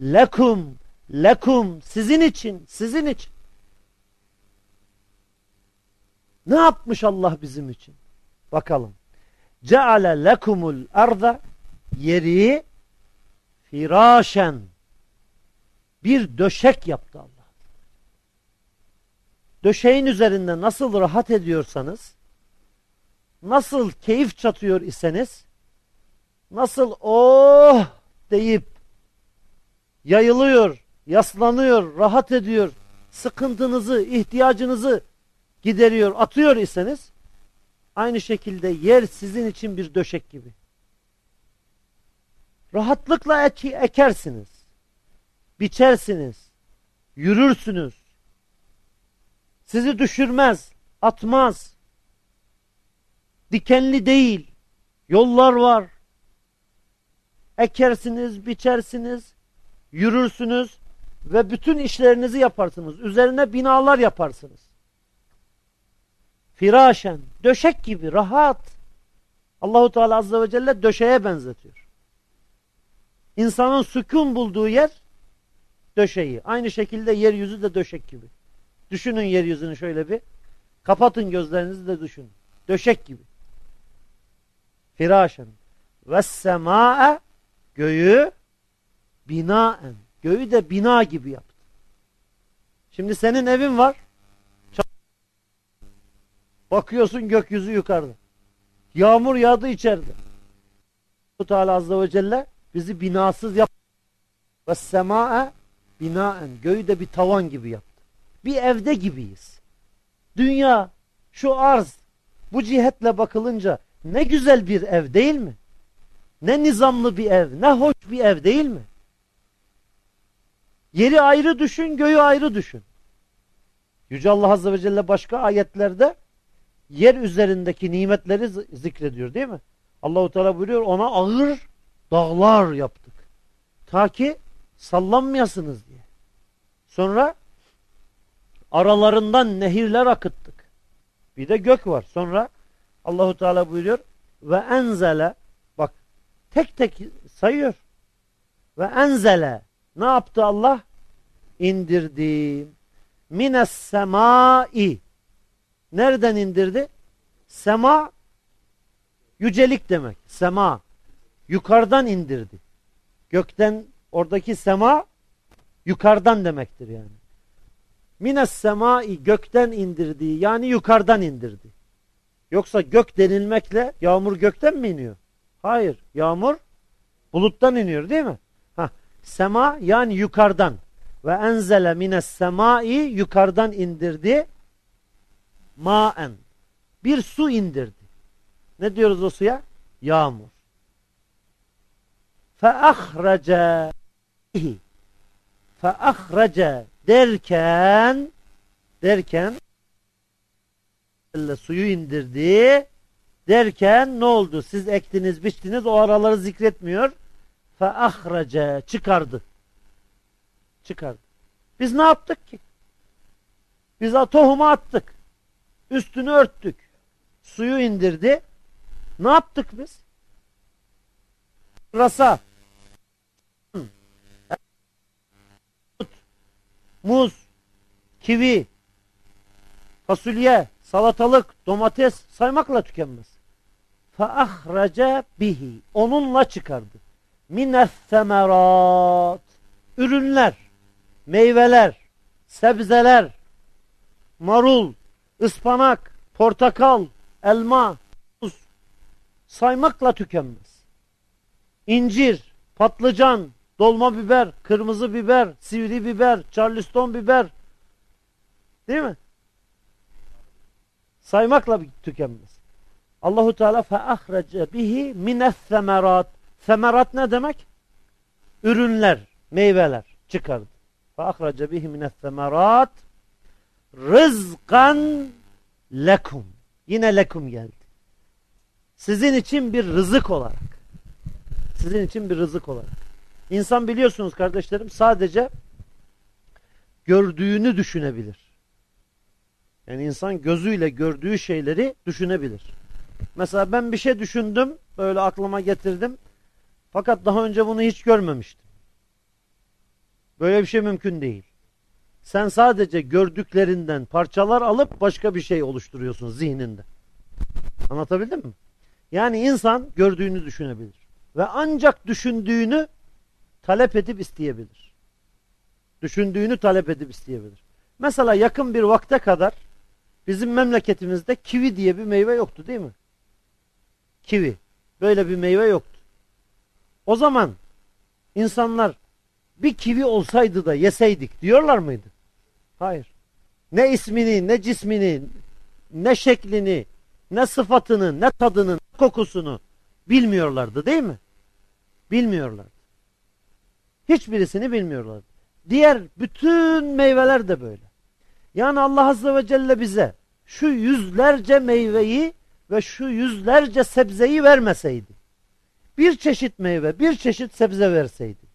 lekum lekum sizin için sizin için. Ne yapmış Allah bizim için? Bakalım. Ceale lekumul arda yeri firaşen. Bir döşek yaptı Allah. Döşeğin üzerinde nasıl rahat ediyorsanız nasıl keyif çatıyor iseniz nasıl oh deyip yayılıyor, yaslanıyor, rahat ediyor, sıkıntınızı, ihtiyacınızı gideriyor, atıyor iseniz aynı şekilde yer sizin için bir döşek gibi. Rahatlıkla ek ekersiniz, biçersiniz, yürürsünüz. Sizi düşürmez, atmaz. Dikenli değil. Yollar var. Ekersiniz, biçersiniz, yürürsünüz ve bütün işlerinizi yaparsınız. Üzerine binalar yaparsınız. Firaşen, döşek gibi rahat. Allahu Teala azze ve celle döşeğe benzetiyor. İnsanın sükun bulduğu yer döşeği. Aynı şekilde yeryüzü de döşek gibi. Düşünün yeryüzünü şöyle bir. Kapatın gözlerinizi de düşünün. Döşek gibi. Firaşen. Ve sema'e göğü binaen. Göğü de bina gibi yaptı. Şimdi senin evin var. Bakıyorsun gökyüzü yukarıda. Yağmur yağdı içeride. Bu Teala Azze ve Celle bizi binasız yap. Ve sema'e binaen. Göğü de bir tavan gibi yaptı. Bir evde gibiyiz. Dünya, şu arz, bu cihetle bakılınca ne güzel bir ev değil mi? Ne nizamlı bir ev, ne hoş bir ev değil mi? Yeri ayrı düşün, göğü ayrı düşün. Yüce Allah Azze ve Celle başka ayetlerde yer üzerindeki nimetleri zikrediyor değil mi? Allahu Teala buyuruyor ona ağır dağlar yaptık. Ta ki sallanmayasınız diye. Sonra aralarından nehirler akıttık. Bir de gök var. Sonra Allahu Teala buyuruyor ve enzele bak tek tek sayıyor. Ve enzele ne yaptı Allah? İndirdi. Mines semai Nereden indirdi? Sema yücelik demek. Sema. Yukarıdan indirdi. Gökten oradaki sema yukarıdan demektir yani. Mines semai gökten indirdi yani yukarıdan indirdi. Yoksa gök denilmekle yağmur gökten mi iniyor? Hayır. Yağmur buluttan iniyor değil mi? Hah. Sema yani yukarıdan. Ve enzele mines semai yukarıdan indirdi. Maen. Bir su indirdi. Ne diyoruz o suya? Yağmur. Fe ahraca fe ahraca derken derken suyu indirdi derken ne oldu? Siz ektiniz, biçtiniz o araları zikretmiyor. Fe ahraca çıkardı Çıkardı. Biz ne yaptık ki? Biz tohumu attık. Üstünü örttük. Suyu indirdi. Ne yaptık biz? Rasa. Muz. Kivi. Fasulye. Salatalık. Domates. Saymakla tükenmez. فَاَخْرَجَ bihi. Onunla çıkardı. مِنَ الثَّمَرَاتِ Ürünler, meyveler, sebzeler, marul, ıspanak, portakal, elma, tuz saymakla tükenmez. İncir, patlıcan, dolma biber, kırmızı biber, sivri biber, charleston biber. Değil mi? Saymakla tükenmez. Allahu Teala fe ahrece bihi mines semerat. Semerat ne demek? Ürünler, meyveler çıkardı. Ahrece bihi mines semerat rızkan lekum. Yine lekum geldi. Sizin için bir rızık olarak. Sizin için bir rızık olarak. İnsan biliyorsunuz kardeşlerim sadece gördüğünü düşünebilir. Yani insan gözüyle gördüğü şeyleri düşünebilir. Mesela ben bir şey düşündüm, böyle aklıma getirdim. Fakat daha önce bunu hiç görmemiştim. Böyle bir şey mümkün değil. Sen sadece gördüklerinden parçalar alıp başka bir şey oluşturuyorsun zihninde. Anlatabildim mi? Yani insan gördüğünü düşünebilir. Ve ancak düşündüğünü talep edip isteyebilir. Düşündüğünü talep edip isteyebilir. Mesela yakın bir vakte kadar bizim memleketimizde kivi diye bir meyve yoktu değil mi? Kivi. Böyle bir meyve yoktu. O zaman insanlar bir kivi olsaydı da yeseydik diyorlar mıydı? Hayır. Ne ismini, ne cismini, ne şeklini, ne sıfatını, ne tadını, ne kokusunu bilmiyorlardı değil mi? Bilmiyorlardı. Hiçbirisini bilmiyorlardı. Diğer bütün meyveler de böyle. Yani Allah Azze ve Celle bize şu yüzlerce meyveyi ve şu yüzlerce sebzeyi vermeseydi, bir çeşit meyve, bir çeşit sebze verseydi,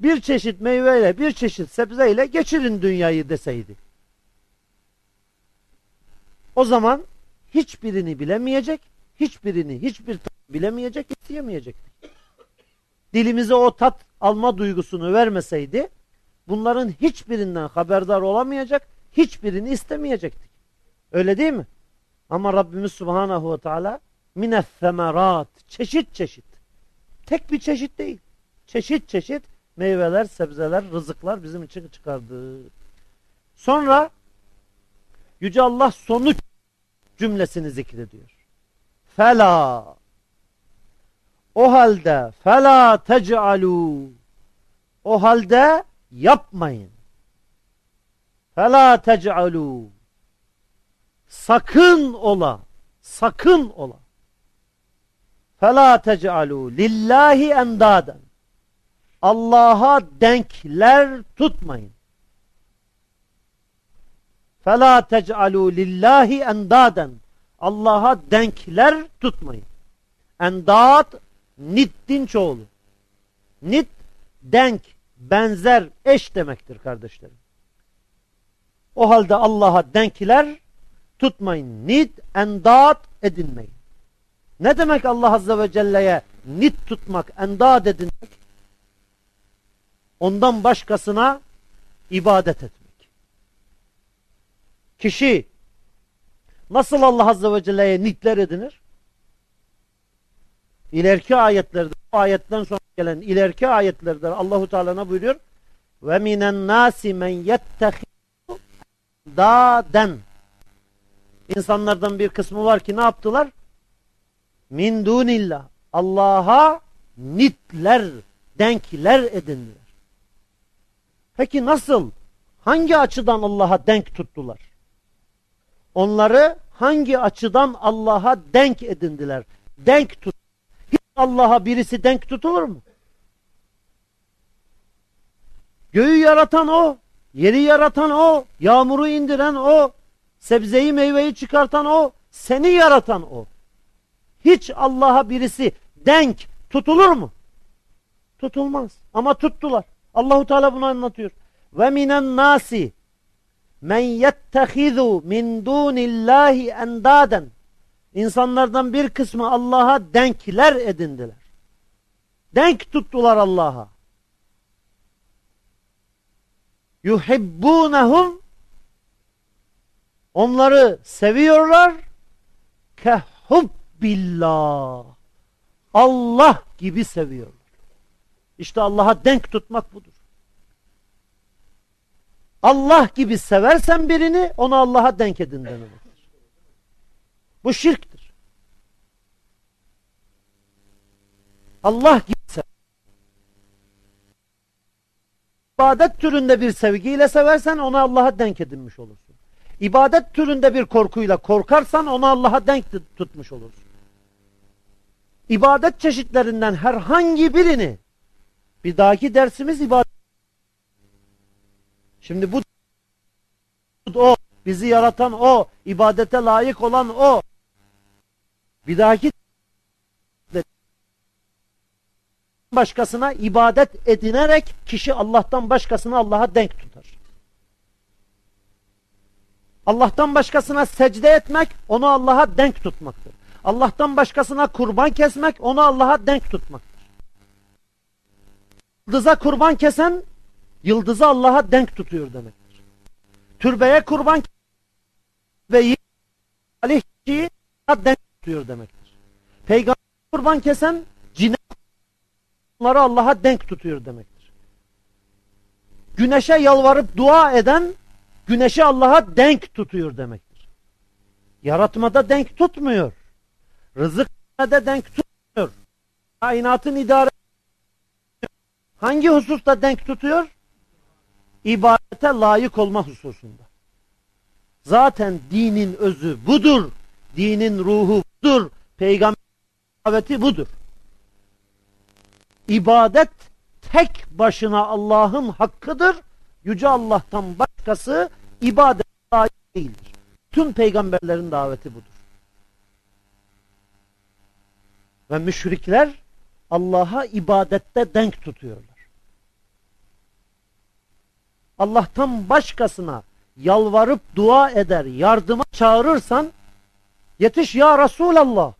bir çeşit meyveyle, bir çeşit sebzeyle geçirin dünyayı deseydi, o zaman hiçbirini bilemeyecek, hiçbirini, hiçbir tat bilemeyecek, isteyemeyecektik. Dilimize o tat alma duygusunu vermeseydi, bunların hiçbirinden haberdar olamayacak, hiçbirini istemeyecektik. Öyle değil mi? Ama Rabbimiz Subhanahu ve Teala mineth semerat çeşit çeşit. Tek bir çeşit değil. Çeşit çeşit meyveler, sebzeler, rızıklar bizim için çıkardı. Sonra Yüce Allah sonuç cümlesini zikrediyor. Fela o halde fela tec'alu o halde yapmayın. Fela tec'alu sakın ola sakın ola fela tec'alu lillahi endaden Allah'a denkler tutmayın. فَلَا تَجْعَلُوا lillahi endaden Allah'a denkler tutmayın. Endad niddin çoğulu. Nid denk, benzer, eş demektir kardeşlerim. O halde Allah'a denkler tutmayın. Nid, endad edinmeyin. Ne demek Allah Azze ve Celle'ye nid tutmak, endad edinmek? Ondan başkasına ibadet etmek. Kişi nasıl Allah Azze ve Celle'ye nidler edinir? İleriki ayetlerde, bu ayetten sonra gelen ileriki ayetlerde Allahu Teala ne buyuruyor? Ve minen nasi men yettehidu daden. İnsanlardan bir kısmı var ki ne yaptılar? Min dunillah. Allah'a nitler denkler edindiler. Peki nasıl? Hangi açıdan Allah'a denk tuttular? Onları hangi açıdan Allah'a denk edindiler? Denk tut. Hiç Allah'a birisi denk tutulur mu? Göğü yaratan o, yeri yaratan o, yağmuru indiren o, sebzeyi meyveyi çıkartan o, seni yaratan o. Hiç Allah'a birisi denk tutulur mu? Tutulmaz. Ama tuttular. Allahu Teala bunu anlatıyor. Ve minen nasi men yettehizu min dunillahi endaden. İnsanlardan bir kısmı Allah'a denkler edindiler. Denk tuttular Allah'a. Yuhibbunehum Onları seviyorlar. Kehubbillah. Allah gibi seviyorlar. İşte Allah'a denk tutmak budur. Allah gibi seversen birini onu Allah'a denk edin demektir. Bu şirktir. Allah gibi sever. İbadet türünde bir sevgiyle seversen onu Allah'a denk edinmiş olursun. İbadet türünde bir korkuyla korkarsan onu Allah'a denk tutmuş olursun. İbadet çeşitlerinden herhangi birini bir dahaki dersimiz ibadet. Şimdi bu o, bizi yaratan o, ibadete layık olan o. Bir dahaki başkasına ibadet edinerek kişi Allah'tan başkasını Allah'a denk tutar. Allah'tan başkasına secde etmek onu Allah'a denk tutmaktır. Allah'tan başkasına kurban kesmek onu Allah'a denk tutmaktır. Yıldıza kurban kesen yıldızı Allah'a denk tutuyor demektir. Türbeye kurban ve kişiyi denk tutuyor demektir. Peygamber kurban kesen onları Allah'a denk tutuyor demektir. Güneşe yalvarıp dua eden güneşi Allah'a denk tutuyor demektir. Yaratmada denk tutmuyor. Rızık da denk tutmuyor. Kainatın idare hangi hususta denk tutuyor? İbadete layık olma hususunda. Zaten dinin özü budur. Dinin ruhu budur. Peygamber daveti budur. İbadet tek başına Allah'ın hakkıdır. Yüce Allah'tan başkası ibadet layık değildir. Tüm peygamberlerin daveti budur. Ve müşrikler Allah'a ibadette denk tutuyorlar. Allah'tan başkasına yalvarıp dua eder, yardıma çağırırsan yetiş ya Resulallah.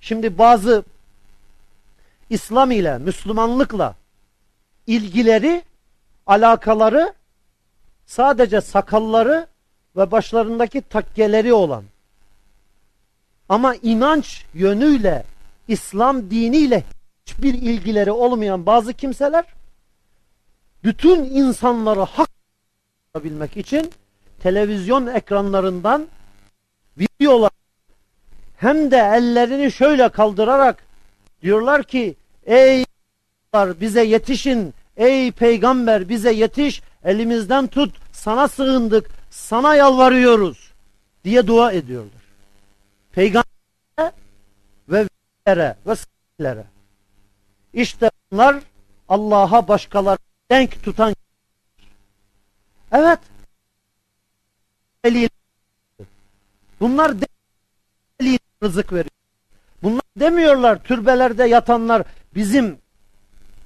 Şimdi bazı İslam ile, Müslümanlıkla ilgileri, alakaları sadece sakalları ve başlarındaki takkeleri olan ama inanç yönüyle İslam diniyle hiçbir ilgileri olmayan bazı kimseler bütün insanları hak bilmek için televizyon ekranlarından videolar hem de ellerini şöyle kaldırarak diyorlar ki ey bize yetişin. Ey peygamber bize yetiş. Elimizden tut. Sana sığındık. Sana yalvarıyoruz. diye dua ediyorlar. Peygamber ve velilere ve sahiplere. İşte bunlar Allah'a başkaları denk tutan Evet. Bunlar deli rızık veriyor. Bunlar demiyorlar türbelerde yatanlar bizim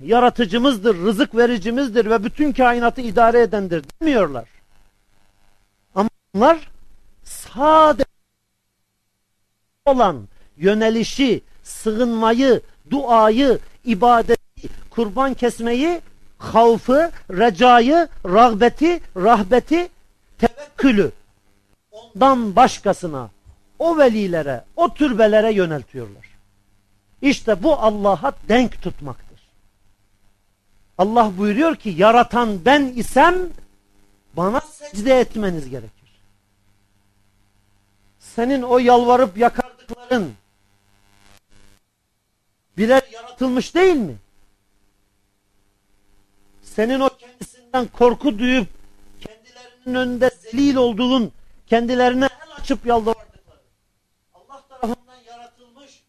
yaratıcımızdır, rızık vericimizdir ve bütün kainatı idare edendir demiyorlar. Ama bunlar sadece olan yönelişi, sığınmayı, duayı, ibadeti, kurban kesmeyi, havfı, recayı, rağbeti, rahbeti, tevekkülü ondan başkasına, o velilere, o türbelere yöneltiyorlar. İşte bu Allah'a denk tutmaktır. Allah buyuruyor ki yaratan ben isem bana secde etmeniz gerekir. Senin o yalvarıp yakardıkların birer yaratılmış değil mi? senin o kendisinden korku duyup kendilerinin önünde zelil olduğun, kendilerine el açıp yalvardıkları, Allah tarafından yaratılmış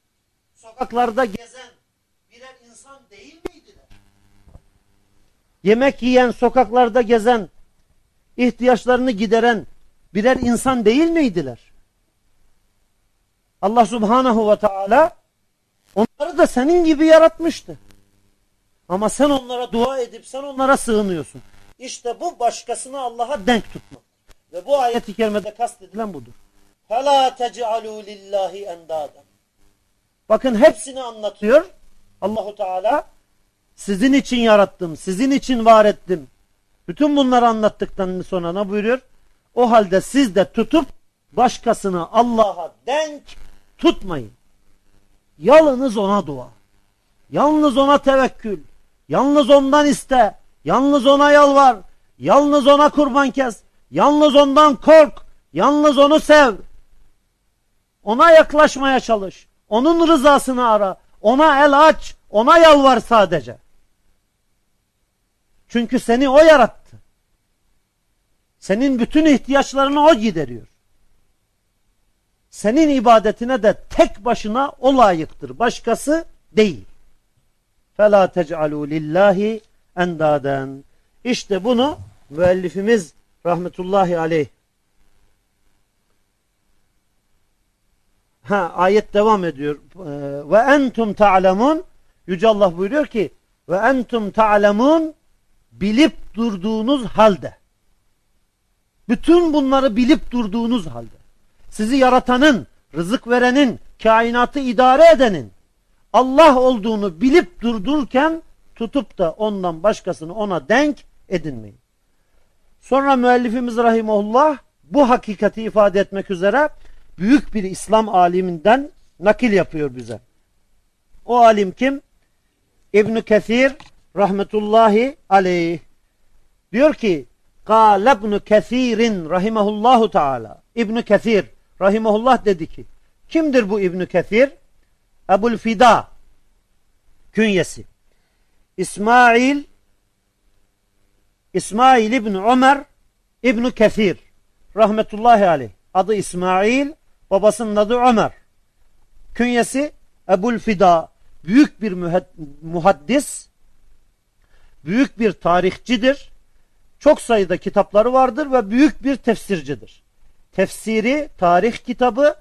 sokaklarda gezen birer insan değil miydiler? Yemek yiyen, sokaklarda gezen, ihtiyaçlarını gideren birer insan değil miydiler? Allah subhanahu ve teala onları da senin gibi yaratmıştı. Ama sen onlara dua edip sen onlara sığınıyorsun. İşte bu başkasını Allah'a denk tutmak. Ve bu ayet-i kerimede kastedilen budur. فَلَا تَجْعَلُوا لِلّٰهِ اَنْدَادًا Bakın hepsini anlatıyor. Allahu Teala sizin için yarattım, sizin için var ettim. Bütün bunları anlattıktan sonra ne buyuruyor? O halde siz de tutup başkasını Allah'a denk tutmayın. Yalnız ona dua. Yalnız ona tevekkül. Yalnız ondan iste. Yalnız ona yalvar. Yalnız ona kurban kes. Yalnız ondan kork. Yalnız onu sev. Ona yaklaşmaya çalış. Onun rızasını ara. Ona el aç. Ona yalvar sadece. Çünkü seni o yarattı. Senin bütün ihtiyaçlarını o gideriyor Senin ibadetine de tek başına o layıktır. Başkası değil. فَلَا تَجْعَلُوا لِلّٰهِ endaden. İşte bunu müellifimiz rahmetullahi aleyh Ha ayet devam ediyor. Ve entum ta'lemun Yüce Allah buyuruyor ki ve entum ta'lemun bilip durduğunuz halde bütün bunları bilip durduğunuz halde sizi yaratanın, rızık verenin, kainatı idare edenin Allah olduğunu bilip durdurken tutup da ondan başkasını ona denk edinmeyin. Sonra müellifimiz rahimullah bu hakikati ifade etmek üzere büyük bir İslam aliminden nakil yapıyor bize. O alim kim? İbn Kesir rahmetullahi aleyh. Diyor ki: "Kâle İbn Kesir'in rahimehullahu teala." İbn Kesir rahimehullah dedi ki: Kimdir bu İbn Kesir? Ebul Fida künyesi. İsmail İsmail İbn Ömer İbn Kesir rahmetullahi aleyh. Adı İsmail, babasının adı Ömer. Künyesi Ebul Fida. Büyük bir muhaddis, büyük bir tarihçidir. Çok sayıda kitapları vardır ve büyük bir tefsircidir. Tefsiri, tarih kitabı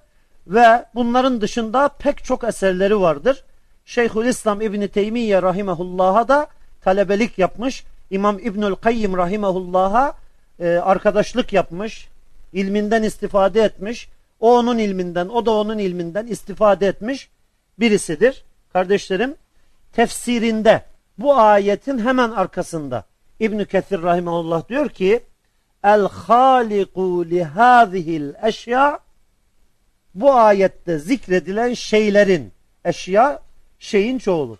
ve bunların dışında pek çok eserleri vardır. Şeyhülislam İbni Teymiye rahimehullah'a da talebelik yapmış. İmam İbnül Kayyim rahimehullah'a e, arkadaşlık yapmış. ilminden istifade etmiş. O onun ilminden, o da onun ilminden istifade etmiş birisidir. Kardeşlerim, tefsirinde bu ayetin hemen arkasında İbn Kesir rahimehullah diyor ki: "El haliku li hadihil eşya" Bu ayette zikredilen şeylerin eşya şeyin çoğulu.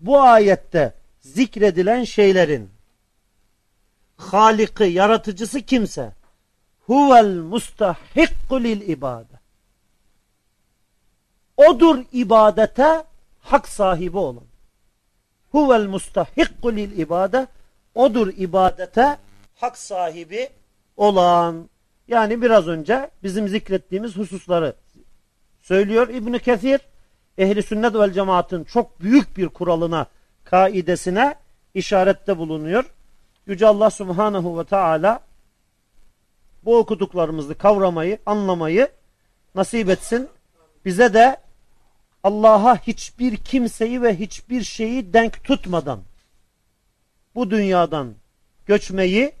Bu ayette zikredilen şeylerin Haliki, yaratıcısı kimse huvel mustahikku lil ibade. Odur ibadete hak sahibi olan. Huvel mustahikku lil ibade. Odur ibadete hak sahibi olan. Yani biraz önce bizim zikrettiğimiz hususları söylüyor İbn Kesir ehli sünnet vel cemaatın çok büyük bir kuralına, kaidesine işarette bulunuyor. Yüce Allah Subhanahu ve Teala bu okuduklarımızı kavramayı, anlamayı nasip etsin. Bize de Allah'a hiçbir kimseyi ve hiçbir şeyi denk tutmadan bu dünyadan göçmeyi,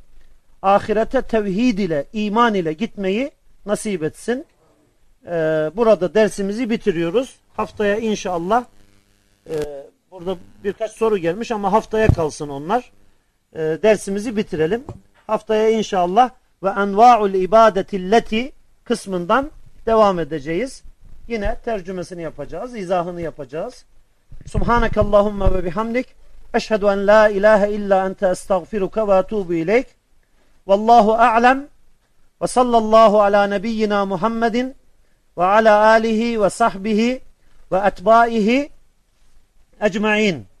ahirete tevhid ile, iman ile gitmeyi nasip etsin. Ee, burada dersimizi bitiriyoruz. Haftaya inşallah e, burada birkaç soru gelmiş ama haftaya kalsın onlar. E, dersimizi bitirelim. Haftaya inşallah ve enva'ul ibadetilleti kısmından devam edeceğiz. Yine tercümesini yapacağız, izahını yapacağız. Subhanakallahumma ve bihamdik. Eşhedü en la ilahe illa ente estağfiruka ve etubu ileyk. والله أعلم. وصلى الله على نبينا محمد وعلى آله وصحبه وأتباعه أجمعين.